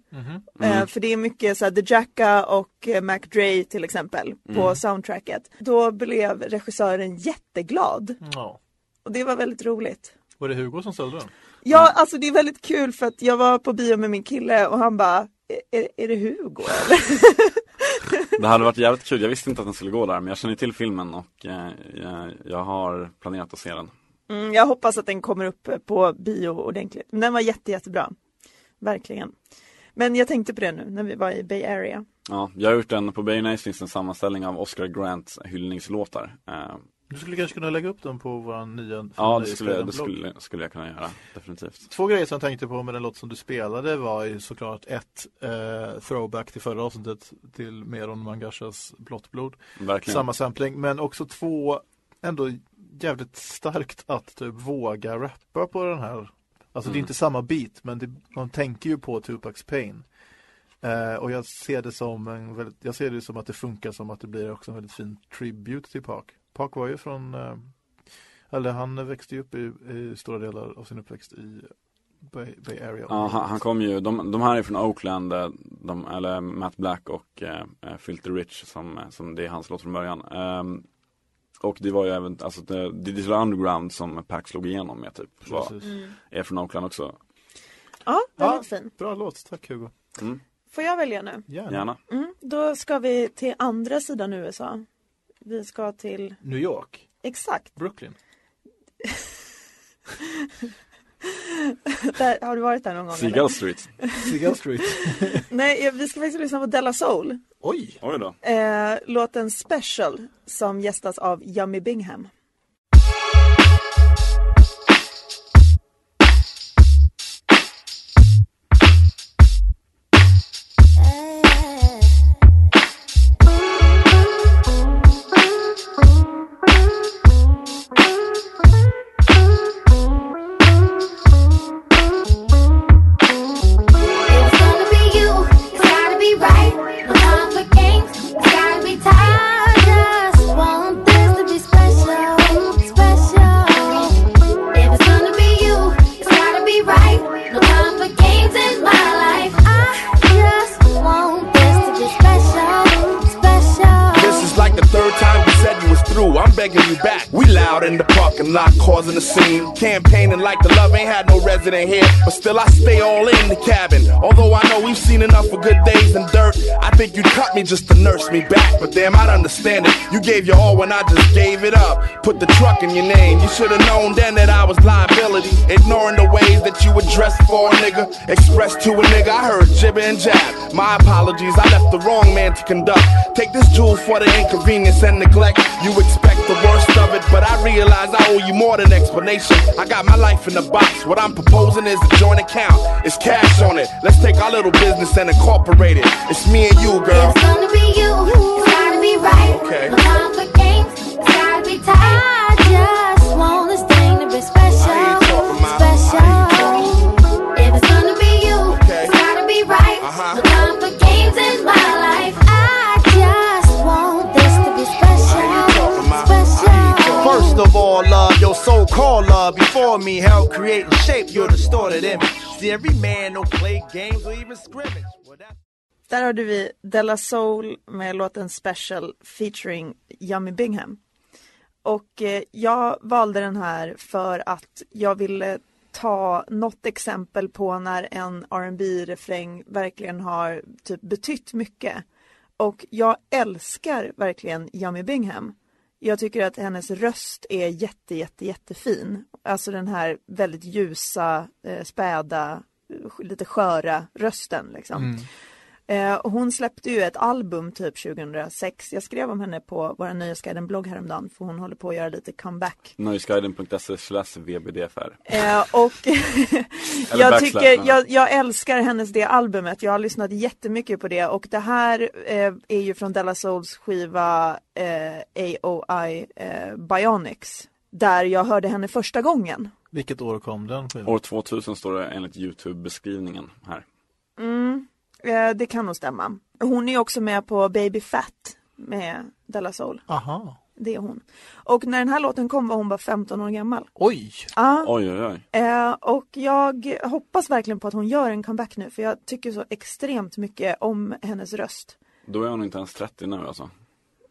Eh, för det är mycket så här, The Jacka och eh, Mac Dre till exempel på Mm. soundtracket. Då blev regissören jätteglad. Ja. Och det var väldigt roligt. Var det Hugo som ställde den? Ja, alltså det är väldigt kul för att jag var på bio med min kille och han bara, är, är det Hugo eller? Det hade varit jävligt kul, jag visste inte att den skulle gå där men jag känner till filmen och eh, jag, jag har planerat att se den. Mm, jag hoppas att den kommer upp på bio ordentligt. Men den var jätte, jättebra. Verkligen. Men jag tänkte på det nu när vi var i Bay Area. Ja, jag har gjort en, på Bay Nice finns en sammanställning av Oscar Grants hyllningslåtar. Eh, Du skulle kanske kunna lägga upp dem på vår nya ja, det skulle, det blogg. skulle, skulle jag kunna göra, definitivt. Två grejer som jag tänkte på med den låt som du spelade var ju såklart ett eh, throwback till förra avsnittet till Meron Mangashas Blått Verkligen. Samma sampling men också två ändå jävligt starkt att typ våga rappa på den här. Alltså det är Mm. inte samma beat men det, man tänker ju på Tupacs Pain. Eh, och jag ser det som en väldigt, jag ser det som att det funkar som att det blir också en väldigt fin tribute till Pac. Pac var ju från eh, eller han växte ju upp i, i stora delar av sin uppväxt i Bay, Bay Area. Ja, han, han kom ju, de, de här är från Oakland, eh, de, eller Matt Black och eh, eh, Filter Rich som, som det är hans låt från början. Ehm, och det var ju även, alltså det, Digital Underground som Pac slog igenom med typ, var, Precis. Mm. är från Oakland också. Ja, väldigt Ja. fin. Bra låt, tack Hugo. Mm. Får jag välja nu? Gärna. Gärna. Mm, då ska vi till andra sidan USA. Vi ska till, New York, exakt, Brooklyn. där, har du varit där någon gång? Seagull Street. Seagull Street. Nej, vi ska faktiskt lyssna på Della Soul. Oj! Oj då. Eh, låten Special som gästas av Yummy Bingham. Gave your all when I just gave it up. Put the truck in your name. You should have known then that I was liability. Ignoring the ways that you would dress for a nigga. Express to a nigga, I heard jibber and jab. My apologies, I left the wrong man to conduct. Take this jewel for the inconvenience and neglect. You expect the worst of it, but I realize I owe you more than explanation. I got my life in the box. What I'm proposing is a joint account. It's cash on it. Let's take our little business and incorporate it. It's me and you, girl. It's gonna be you, be right. Okay. Time for games, it's gotta be tight. I just want this thing to be special, special. If it's gonna be you, Okay. it's gotta be right. Uh-huh. For games in my life. I just want this to be special, special. First of all, love, your so-called love before me helped create and shape your distorted image. See, every man don't play games or even scrimmage. Där hörde vi Della Soul med låten Special featuring Yummy Bingham. Och eh, jag valde den här för att jag ville ta något exempel på när en rb refräng verkligen har typ betytt mycket. Och jag älskar verkligen Yummy Bingham. Jag tycker att hennes röst är jätte, jätte, jättefin. Alltså den här väldigt ljusa, eh, späda, eh, lite sköra rösten liksom. Mm. Eh, och hon släppte ju ett album typ 2006. Jag skrev om henne på vår Nöjesguiden-blogg häromdagen för hon håller på att göra lite comeback. Nöjesguiden.se slash vbdfr. Eh, och jag tycker, jag, jag älskar hennes det albumet. Jag har lyssnat jättemycket på det och det här eh, är ju från Della Souls skiva eh, AOI eh, Bionics. Där jag hörde henne första gången. Vilket år kom den? År 2000 står det enligt Youtube-beskrivningen här. Mm, det kan nog stämma. Hon är också med på Baby Fat med Della Soul. Aha. Det är hon. Och när den här låten kom var hon bara 15 år gammal. Oj! Ja. Oj, oj, oj. Eh, och jag hoppas verkligen på att hon gör en comeback nu för jag tycker så extremt mycket om hennes röst. Då är hon inte ens 30 nu alltså.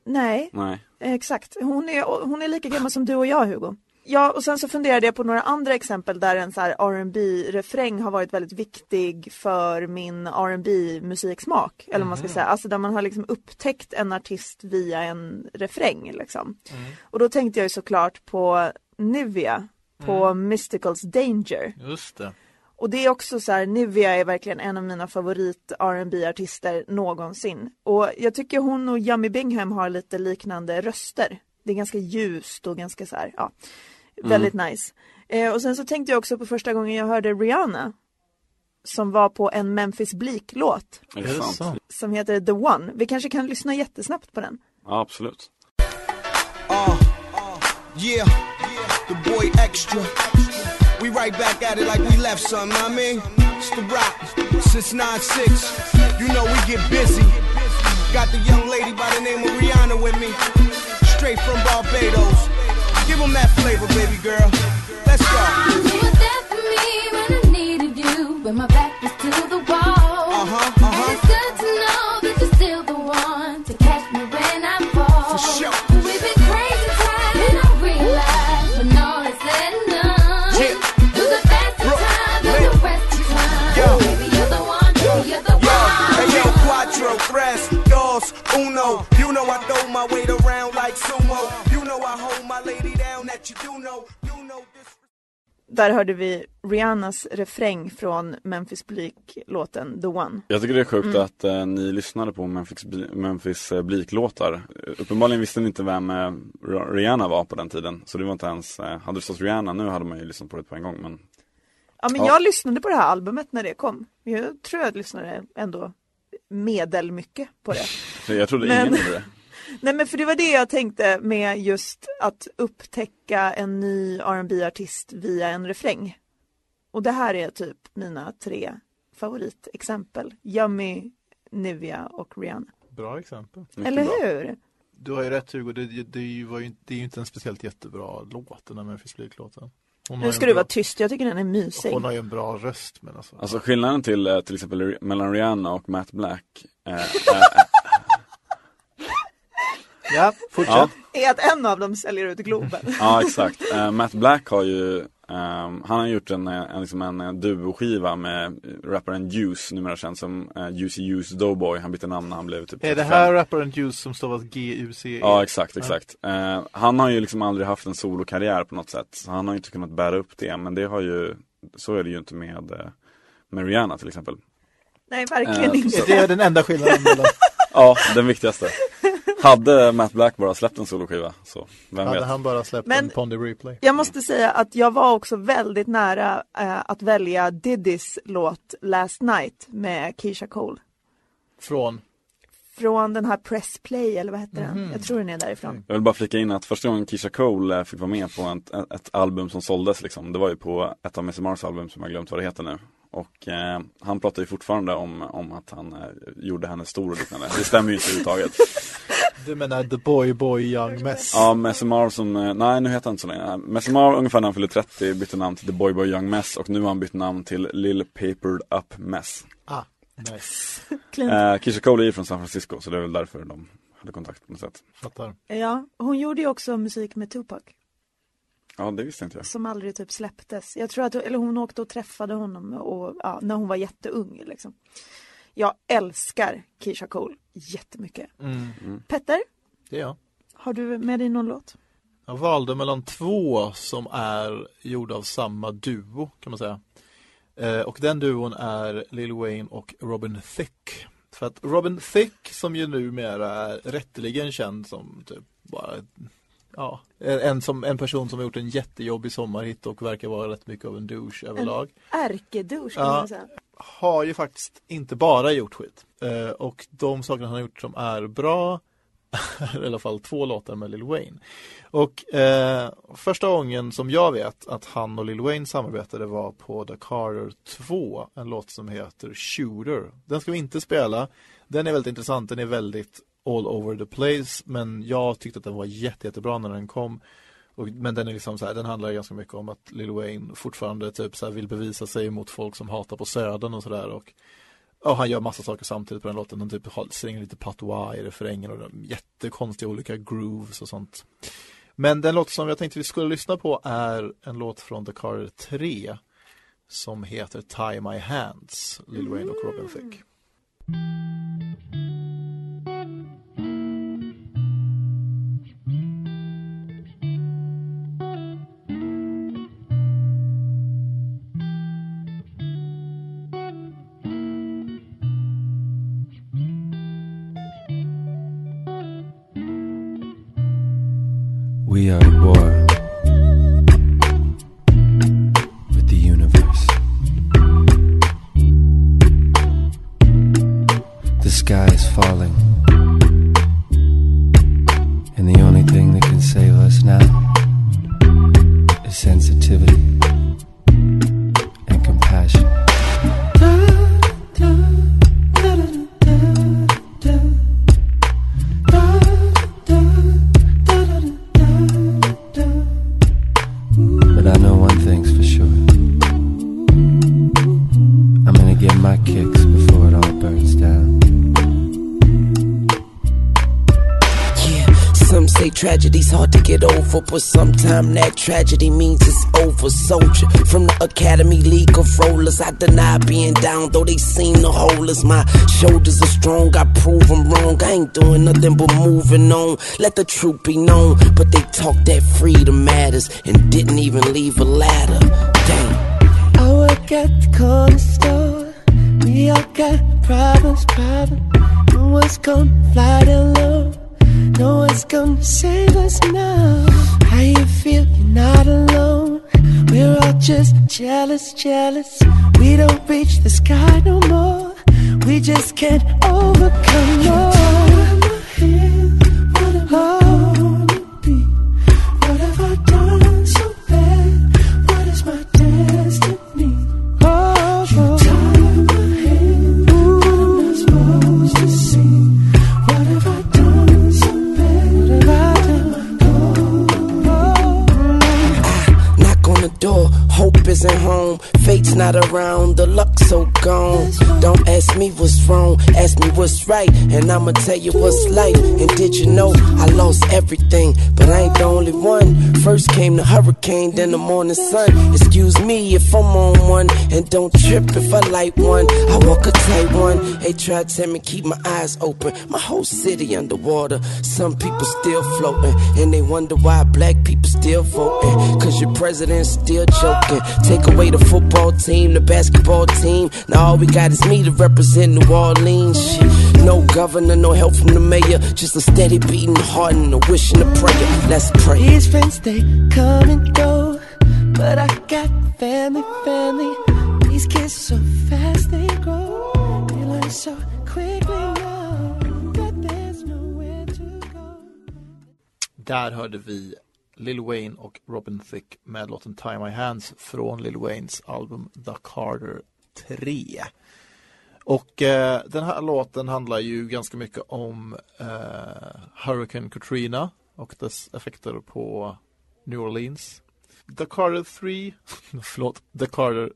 Nej, Nej. exakt. Hon är, hon är lika gammal som du och jag Hugo. Ja, och sen så funderade jag på några andra exempel där en så här rb refräng har varit väldigt viktig för min rb musiksmak Eller vad man ska säga, alltså där man har liksom upptäckt en artist via en refräng liksom. Och då tänkte jag ju såklart på Nivea, på Mysticals Danger. Just det. och det är också så här, Nivea är verkligen en av mina favorit rb artister någonsin. Och jag tycker hon och Yummy Bingham har lite liknande röster. Det är ganska ljust och ganska så här, ja, väldigt nice. Eh, och sen så tänkte jag också på första gången jag hörde Rihanna. Som var på en Memphis Bleak-låt. Som heter The One. Vi kanske kan lyssna jättesnabbt på den. Ja, absolut. Uh, yeah, the boy extra. We right back at it like we left what I mean? It's the rock, since 9-6. You know we get busy. Got the young lady by the name of Rihanna with me. Straight from Barbados. Give them that flavor, baby girl. Let's go. You were there for me when I needed you, when my back was to the wall. Uh-huh, uh-huh. And it's good to know that you're still the one to catch me when I fall. For sure. We've been crazy times, and I realize when all is said and done. Yeah. Through the best of times and the rest of time. Yo. Baby, you're the one, baby, you're the Yo, one. hey yo, cuatro, tres, dos, uno. You know I throw my weight around Där hörde vi Rihannas refräng från Memphis Bleak-låten The One. Jag tycker det är sjukt Mm. att eh, ni lyssnade på Memphis, Memphis eh, Bleak-låtar. Uppenbarligen visste ni inte vem eh, Rihanna var på den tiden. Så det var inte ens, eh, hade det stått Rihanna nu hade man ju lyssnat på det på en gång. Men Ja men Ja. jag lyssnade på det här albumet när det kom. Jag tror jag lyssnade ändå medelmycket på det. jag trodde Men- ingen gjorde det. Nej men för det var det jag tänkte med just att upptäcka en ny rb artist via en refräng. Och det här är typ mina tre favoritexempel. Yummy, Nivea och Rihanna. Bra exempel. Eller hur? Du har ju rätt Hugo, det, det, är ju- var ju, det är ju inte en speciellt jättebra låt den där Memphis Bleak-låten. Nu ska du bra- vara tyst, jag tycker den är mysig. Hon har ju en bra röst men alltså. Alltså skillnaden till eh, till exempel mellan Rihanna och Matt Black eh, eh, Ja, fortsätt. Ja. Är att en av dem säljer ut Globen. Ja exakt, eh, Matt Black har ju ehm, Han har gjort en, en, liksom en eh, duoskiva med rapparen Juice, numera känd som uh, Juicy Juice Doughboy Han bytte namn när han blev typ Är det 35. här rapparen Juice som stavas G-U-C-E? Ja exakt, exakt. Eh, han har ju liksom aldrig haft en solokarriär på något sätt. Så han har ju inte kunnat bära upp det. Men det har ju, så är det ju inte med, med Rihanna till exempel. Nej, verkligen inte. Det är den enda skillnaden mellan Ja, den viktigaste. Hade Matt Black bara släppt en soloskiva så, vem Hade vet. han bara släppt Men- en Pondy Replay? Jag måste säga att jag var också väldigt nära eh, att välja Diddy's låt Last Night med Keisha Cole. Från? Från den här Press Play eller vad hette den? Mhm. Jag tror den är därifrån. Jag vill bara flika in att första gången Keisha Cole eh, fick vara med på ett, ett, ett album som såldes liksom, det var ju på ett av Missy Mars album som jag glömt vad det heter nu. Och eh, han pratar ju fortfarande om, om att han eh, gjorde henne stor och liknande. Det stämmer ju inte överhuvudtaget. Du menar The Boy Boy Young Mess? Ja, Messimar som, eh, nej nu heter han inte så länge. Messimar ungefär när han fyllde 30 bytte namn till The Boy Boy Young Mess och nu har han bytt namn till Lil Papered Up Mess. Ah, nice. Eh, Keisha Cole är från San Francisco så det är väl därför de hade kontakt på något sätt. Fattar. Ja, hon gjorde ju också musik med Tupac. Ja, det visste inte jag. Som aldrig typ släpptes. Jag tror att, eller hon åkte och träffade honom och, ja, när hon var jätteung liksom. Jag älskar Keisha Cole jättemycket. Mm. Petter, Det är jag. har du med dig någon låt? Jag valde mellan två som är gjorda av samma duo kan man säga. Eh, och den duon är Lil Wayne och Robin Thicke. För att Robin Thicke som ju numera är rätteligen känd som typ bara Ja, en, som, en person som har gjort en jättejobbig sommarhit och verkar vara rätt mycket av en douche överlag. Ärkedouche kan Ja. man säga. Har ju faktiskt inte bara gjort skit. Eh, och de sakerna han har gjort som är bra är i alla fall två låtar med Lil Wayne. Och eh, första gången som jag vet att han och Lil Wayne samarbetade var på The Carter 2, en låt som heter Shooter. Den ska vi inte spela. Den är väldigt intressant, den är väldigt all over the place, men jag tyckte att den var jätte, jättebra när den kom. Och, men den är liksom så här, den handlar ganska mycket om att Lil Wayne fortfarande typ så här vill bevisa sig mot folk som hatar på södern och sådär och och han gör massa saker samtidigt på den låten. Han typ slänger lite patois i refrängen och jättekonstiga olika grooves och sånt. Men den låt som jag tänkte vi skulle lyssna på är en låt från The Carter 3 som heter Tie My Hands, Lil Wayne och Robin Thicke. Mm. Over, but sometimes that tragedy means it's over. Soldier from the Academy League of Rollers, I deny being down, though they seem to hold us. My shoulders are strong, I prove them wrong. I ain't doing nothing but moving on. Let the truth be known, but they talk that freedom matters and didn't even leave a ladder. Damn. I work at the corner store. We all got problems, problems. No one's gonna fly down low. No one's gonna save us now. How you feel? You're not alone. We're all just jealous, jealous. We don't reach the sky no more. We just can't overcome. Isn't home. Fate's not around, the luck's so gone. Don't ask me what's wrong, ask me what's right, and I'ma tell you what's life. And did you know I lost everything, but I ain't the only one. First came the hurricane, then the morning sun. Excuse me if I'm on one, and don't trip if I light one. I walk a tight one. They try to tell me keep my eyes open. My whole city underwater. Some people still floating, and they wonder why black people still voting. Cause your president's still joking. Take away the football team, the basketball team. Now all we got is me to represent New Orleans. Shit. No governor, no help from the mayor. Just a steady beating heart and a wish and a prayer. Let's pray. These friends, they come and go. But I got family, family. These kids so fast they grow. They learn so quickly now. That there's nowhere to go. Där hörde vi Lil Wayne och Robin Thicke med låten Tie My Hands från Lil Waynes album The Carter 3. Och eh, den här låten handlar ju ganska mycket om eh, Hurricane Katrina och dess effekter på New Orleans. The Carter 3, förlåt, The Carter,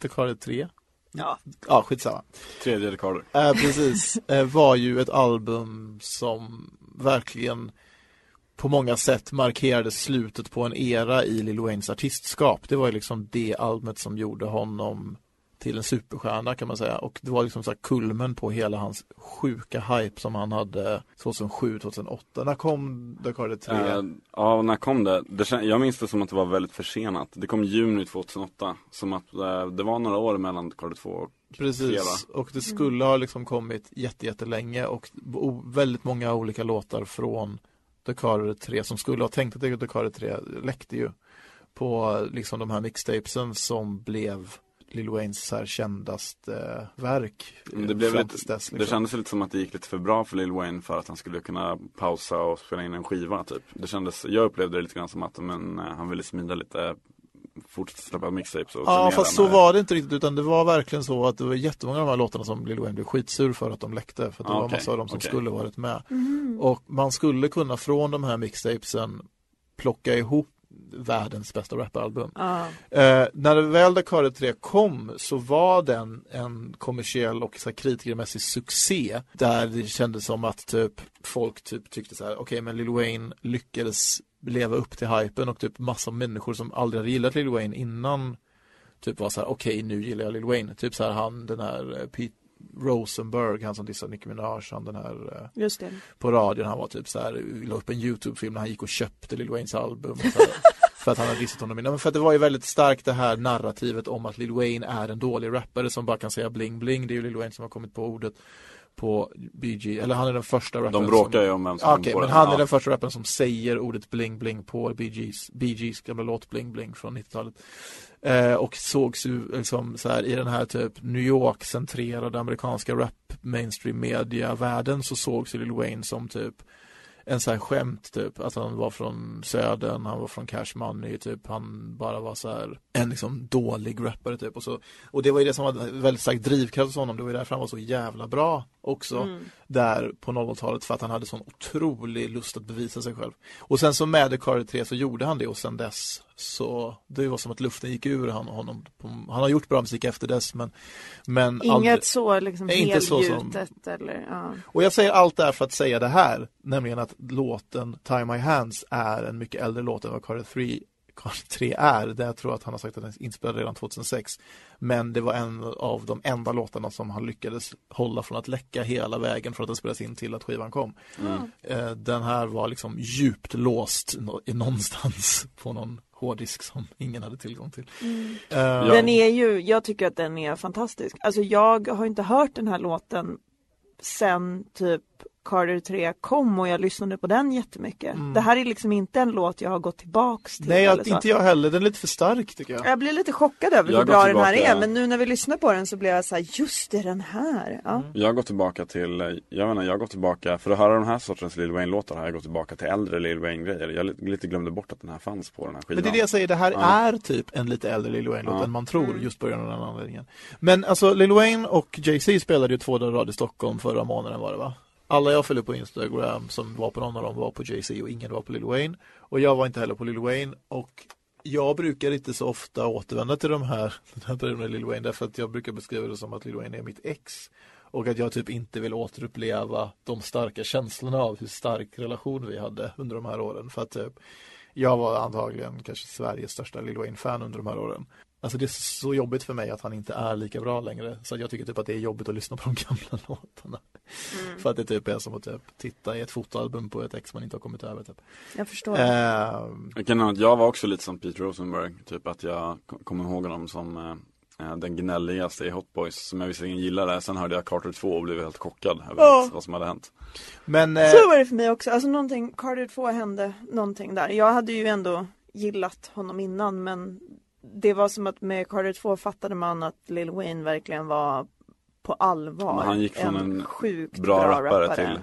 The Carter 3. Ja. Ja, skitsamma. Tredje Carter. Eh, precis, eh, var ju ett album som verkligen på många sätt markerade slutet på en era i Lil Waynes artistskap. Det var ju liksom det albumet som gjorde honom till en superstjärna kan man säga och det var liksom så här kulmen på hela hans sjuka hype som han hade 2007, 2008. När kom The Carter 3? Eh, ja, när kom det? det? Jag minns det som att det var väldigt försenat. Det kom juni 2008. Som att eh, det var några år mellan Carter 2 och 3 Precis, och det skulle ha liksom kommit jätte, jättelänge och väldigt många olika låtar från Carter 3 som skulle ha tänkt att det The Carter 3 läckte ju på liksom de här mixtapesen som blev Lil Waynes här kändaste verk Men Det, blev lite, dess, det liksom. kändes lite som att det gick lite för bra för Lil Wayne för att han skulle kunna pausa och spela in en skiva typ. Det kändes, jag upplevde det lite grann som att men, eh, han ville smida lite, fortsätta släppa mixtapes och Ja fast så var det inte riktigt utan det var verkligen så att det var jättemånga av de här låtarna som Lil Wayne blev skitsur för att de läckte för att det Ah, var okej, massa av dem som okej. skulle varit med. Mhm. Och man skulle kunna från de här mixtapesen plocka ihop världens bästa rapalbum. Ja. Eh, när väl Dakar 3 kom så var den en kommersiell och så här, kritikermässig succé där det kändes som att typ folk typ tyckte så här okej men Lil Wayne lyckades leva upp till hypen och typ massa människor som aldrig hade gillat Lil Wayne innan typ var så här okej nu gillar jag Lil Wayne typ så här han den här eh, Pete Rosenberg, han som dissade Nicki Minaj, han den här eh, Just det. på radion, han var typ så här, la upp en YouTube-film när han gick och köpte Lil Waynes album för att han hade dissat honom innan. Men för att det var ju väldigt starkt det här narrativet om att Lil Wayne är en dålig rappare som bara kan säga bling bling, det är ju Lil Wayne som har kommit på ordet. På BG, eller han är den första rapparen De bråkar som... ju om vem som Ah, på men den. han är den första rapparen som säger ordet bling bling på BG's, BG's gamla låt Bling bling från 90-talet. Eh, och sågs ju liksom så här i den här typ New York-centrerade amerikanska rap mainstream media världen så sågs ju Lil Wayne som typ en sån här skämt typ, att han var från södern, han var från Cash Money typ, han bara var så här en liksom dålig rappare typ och så och det var ju det som var väldigt stark drivkraft hos honom, det var ju därför han var så jävla bra också Mm. där på 00-talet för att han hade sån otrolig lust att bevisa sig själv. Och sen så med The Carter 3 så gjorde han det och sen dess så det var som att luften gick ur honom. Han har gjort bra musik efter dess men, men Inget aldrig- så liksom Nej, inte så som- eller ja. och jag säger allt det här för att säga det här, nämligen att låten Tie My Hands är en mycket äldre låt än vad Carter 3, Carter 3 är. Det jag tror att han har sagt att den är inspelad redan 2006. Men det var en av de enda låtarna som han lyckades hålla från att läcka hela vägen från att den spelades in till att skivan kom. Mm. Eh, Den här var liksom djupt låst någonstans på någon hårddisk som ingen hade tillgång till. Eh, Den är ju, jag tycker att den är fantastisk. Alltså jag har inte hört den här låten sen typ Carter 3 kom och jag lyssnade på den jättemycket. Mm. Det här är liksom inte en låt jag har gått tillbaks till. Nej, så. inte jag heller. Den är lite för stark tycker jag. Jag blir lite chockad över Jag hur går bra den här tillbaka- är men nu när vi lyssnar på den så blir jag så här, just det den här. Ja. Jag har gått tillbaka till, jag menar jag har gått tillbaka, för att höra den här sortens Lil Wayne-låtar har jag gått tillbaka till äldre Lil Wayne-grejer. Jag li- lite glömde bort att den här fanns på den här skivan. Men det är det jag säger, det här Ja. är typ en lite äldre Lil Wayne-låt än man tror Mm. just på grund av den anledningen. Men alltså Lil Wayne och Jay-Z spelade ju två dagar i Stockholm förra månaden var det va? Alla jag följde på Instagram som var på någon av dem var på Jay-Z och ingen var på Lil Wayne. Och jag var inte heller på Lil Wayne och jag brukar inte så ofta återvända till de här, den här perioden med Lil Wayne därför att jag brukar beskriva det som att Lil Wayne är mitt ex. Och att jag typ inte vill återuppleva de starka känslorna av hur stark relation vi hade under de här åren. För att typ, jag var antagligen kanske Sveriges största Lil Wayne-fan under de här åren. Alltså det är så jobbigt för mig att han inte är lika bra längre. Så jag tycker typ att det är jobbigt att lyssna på de gamla låtarna. Mm. För att det typ är som att typ titta i ett fotoalbum på ett ex man inte har kommit över typ. Jag förstår. Eh, Jag kan jag var också lite som Pete Rosenberg, typ att jag kom- kommer ihåg honom som eh, eh, den gnälligaste i Hot Boys som jag visserligen gillade. Sen hörde jag Carter 2 och blev helt chockad över Ja. vad som hade hänt. men eh, Så var det för mig också, alltså någonting, Carter 2 hände någonting där. Jag hade ju ändå gillat honom innan men det var som att med Carter 2 fattade man att Lil Wayne verkligen var på allvar. Men han gick från en sjukt bra rappare till- till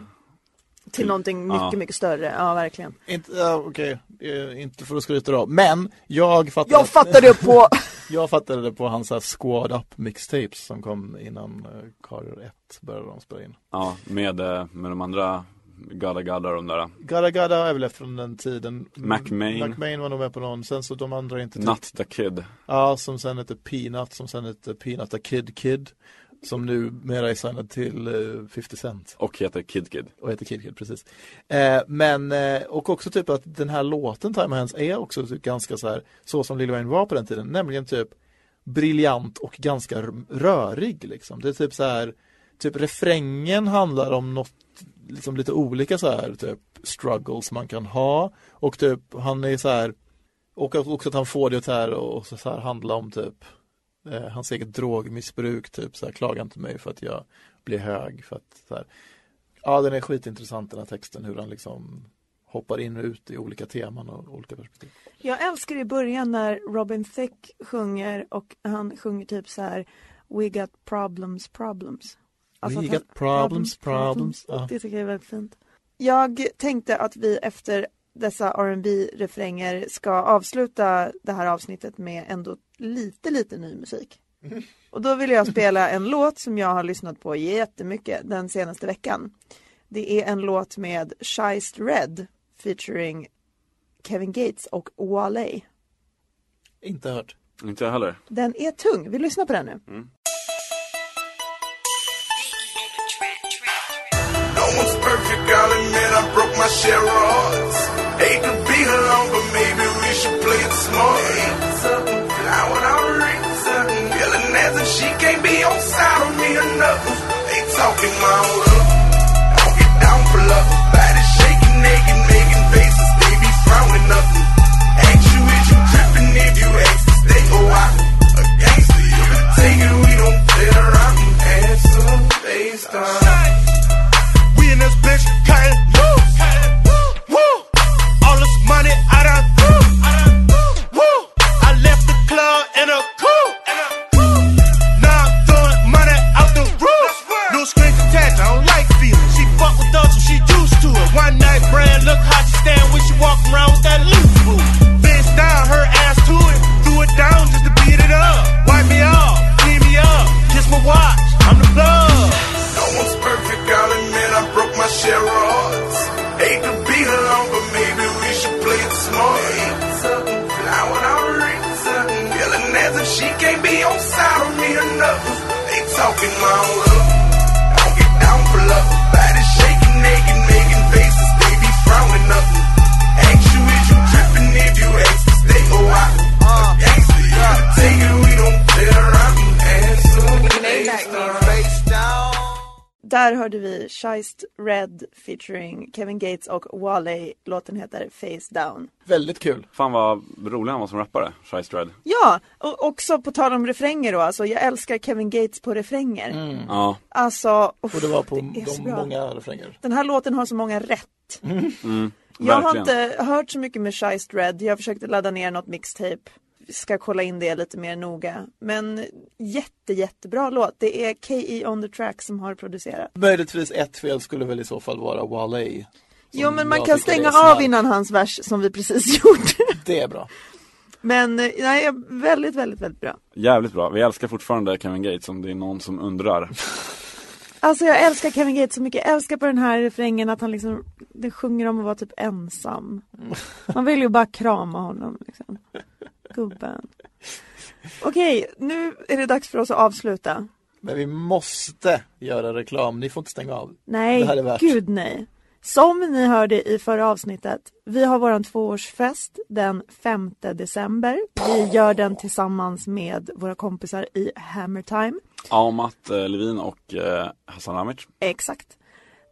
till- någonting mycket, ja. mycket större. Ja, verkligen. Inte, ja, okej, eh, inte för att skryta då. Men jag fattade Jag fattade det på Jag fattade det på hans så här Squad Up mixtapes som kom innan uh, Carter 1 började de spela in. Ja, med, eh, med de andra Gada Gada och de där. Gada Gada är väl efter den tiden. McMain. McMain var nog med på någon, sen så de andra inte. Nut the Kid. Ja, som sen hette Peanut, som sen hette Peanut the Kid Kid. Som nu mera är signad till eh, 50 Cent. Och heter Kid Kid. Och heter Kid Kid, precis. Eh, men, eh, och också typ att den här låten Time Hands är också typ ganska så här, så som Lil Wayne var på den tiden, nämligen typ briljant och ganska rörig liksom. Det är typ så här, typ refrängen handlar om något liksom lite olika så här typ struggles man kan ha och typ han är så här och också att han får det så här och så här handla om typ eh, hans eget drogmissbruk typ så här klaga inte mig för att jag blir hög för att så här ja den är skitintressant den här texten hur han liksom hoppar in och ut i olika teman och olika perspektiv. Jag älskar i början när Robin Thicke sjunger och han sjunger typ så här We got problems, problems. Alltså We got problems, problems. Ja. Det tycker jag är väldigt fint. Jag tänkte att vi efter dessa rb refränger ska avsluta det här avsnittet med ändå lite, lite ny musik. Och då vill jag spela en låt som jag har lyssnat på jättemycket den senaste veckan. Det är en låt med Shiest Red featuring Kevin Gates och Wale. Inte hört. Inte jag heller. Den är tung, vi lyssnar på den nu. No one's perfect, I'll admit I broke my share of hearts. Hate to be alone, but maybe we should play it smart. Fly without a ring, something as if she can't be on side of me enough. They talking my hold up. Don't get down for love. Body shaking, naked, making faces. They be frowning up. Ask you if you tripping if you ask stay a while. A gangster, you can take it, we don't play around. Shiest Red featuring Kevin Gates och Wale. Låten heter Face Down. Väldigt kul. Fan vad rolig han var som rappare, Shy Strad. Ja, och också på tal om refränger då, alltså jag älskar Kevin Gates på refränger. Mm. Ja. Alltså, uff, Och det var på så de många refränger. Den här låten har så många rätt. Mm. Jag har inte hört så mycket med Shiest Red. Jag försökte ladda ner något mixtape. Ska kolla in det lite mer noga. Men jätte, jättebra låt. Det är K.E. on the track som har producerat. Möjligtvis ett fel skulle väl i så fall vara Wale. Jo men man kan stänga av innan hans vers som vi precis gjort. Det är bra. Men eh, nej, väldigt, väldigt, väldigt bra. Jävligt bra. Vi älskar fortfarande Kevin Gates om det är någon som undrar. Alltså jag älskar Kevin Gates så mycket. Jag älskar på den här refrängen att han liksom, det sjunger om att vara typ ensam. Man vill ju bara krama honom liksom. Gubben. Okej, nu är det dags för oss att avsluta. Men vi måste göra reklam. Ni får inte stänga av. Nej, Det här är värt. gud nej. Som ni hörde i förra avsnittet, vi har våran tvåårsfest den 5 december. Vi gör den tillsammans med våra kompisar i Hammer Time. Amat eh, Levin och eh, Hassan Ramic. Exakt.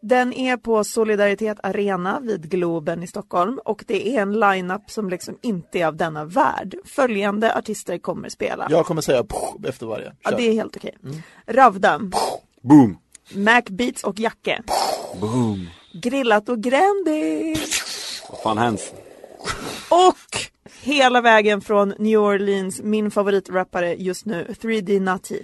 Den är på Solidaritet Arena vid Globen i Stockholm och det är en line-up som liksom inte är av denna värld. Följande artister kommer spela. Jag kommer säga efter varje. Ja, Kör. det är helt okej. Ravda, Boom! Mac Beats och Jacke, Boom! Grillat och Grandi Vad fan hands? och hela vägen från New Orleans, min favoritrappare just nu, 3D Nutty.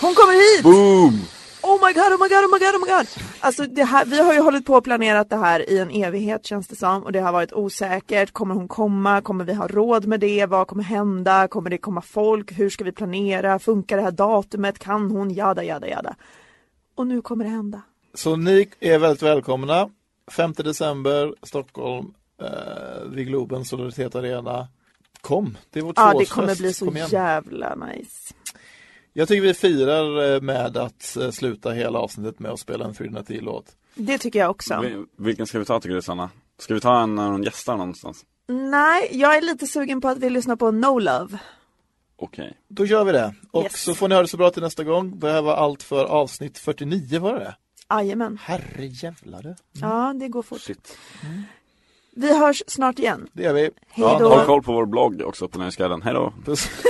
Hon kommer hit! Boom! Oh my god, oh my god, oh my god, oh my god! Alltså det här, vi har ju hållit på och planerat det här i en evighet känns det som och det har varit osäkert. Kommer hon komma? Kommer vi ha råd med det? Vad kommer hända? Kommer det komma folk? Hur ska vi planera? Funkar det här datumet? Kan hon? Jada, jada, jada. Och nu kommer det hända. Så ni är väldigt välkomna. 5 december, Stockholm, eh, vid Globen, Solidaritet Arena. Kom, det är vårt Ja, det kommer bli så jävla nice. Jag tycker vi firar eh, med att eh, sluta hela avsnittet med att spela en 310 låt Det tycker jag också. Vi- Vilken ska vi ta tycker du Sanna? Ska vi ta en när hon gästar någonstans? Nej, jag är lite sugen på att vi lyssnar på No Love. Okej. Då gör vi det. Och Yes. så får ni ha det så bra till nästa gång. Det här var allt för avsnitt 49 var det Jajamän. Herre jävlar du. Ja, det går fort. Shit. Vi hörs snart igen. Det gör vi. Hej då. Håll koll på vår blogg också på Nöjesguiden. Hej då! Puss.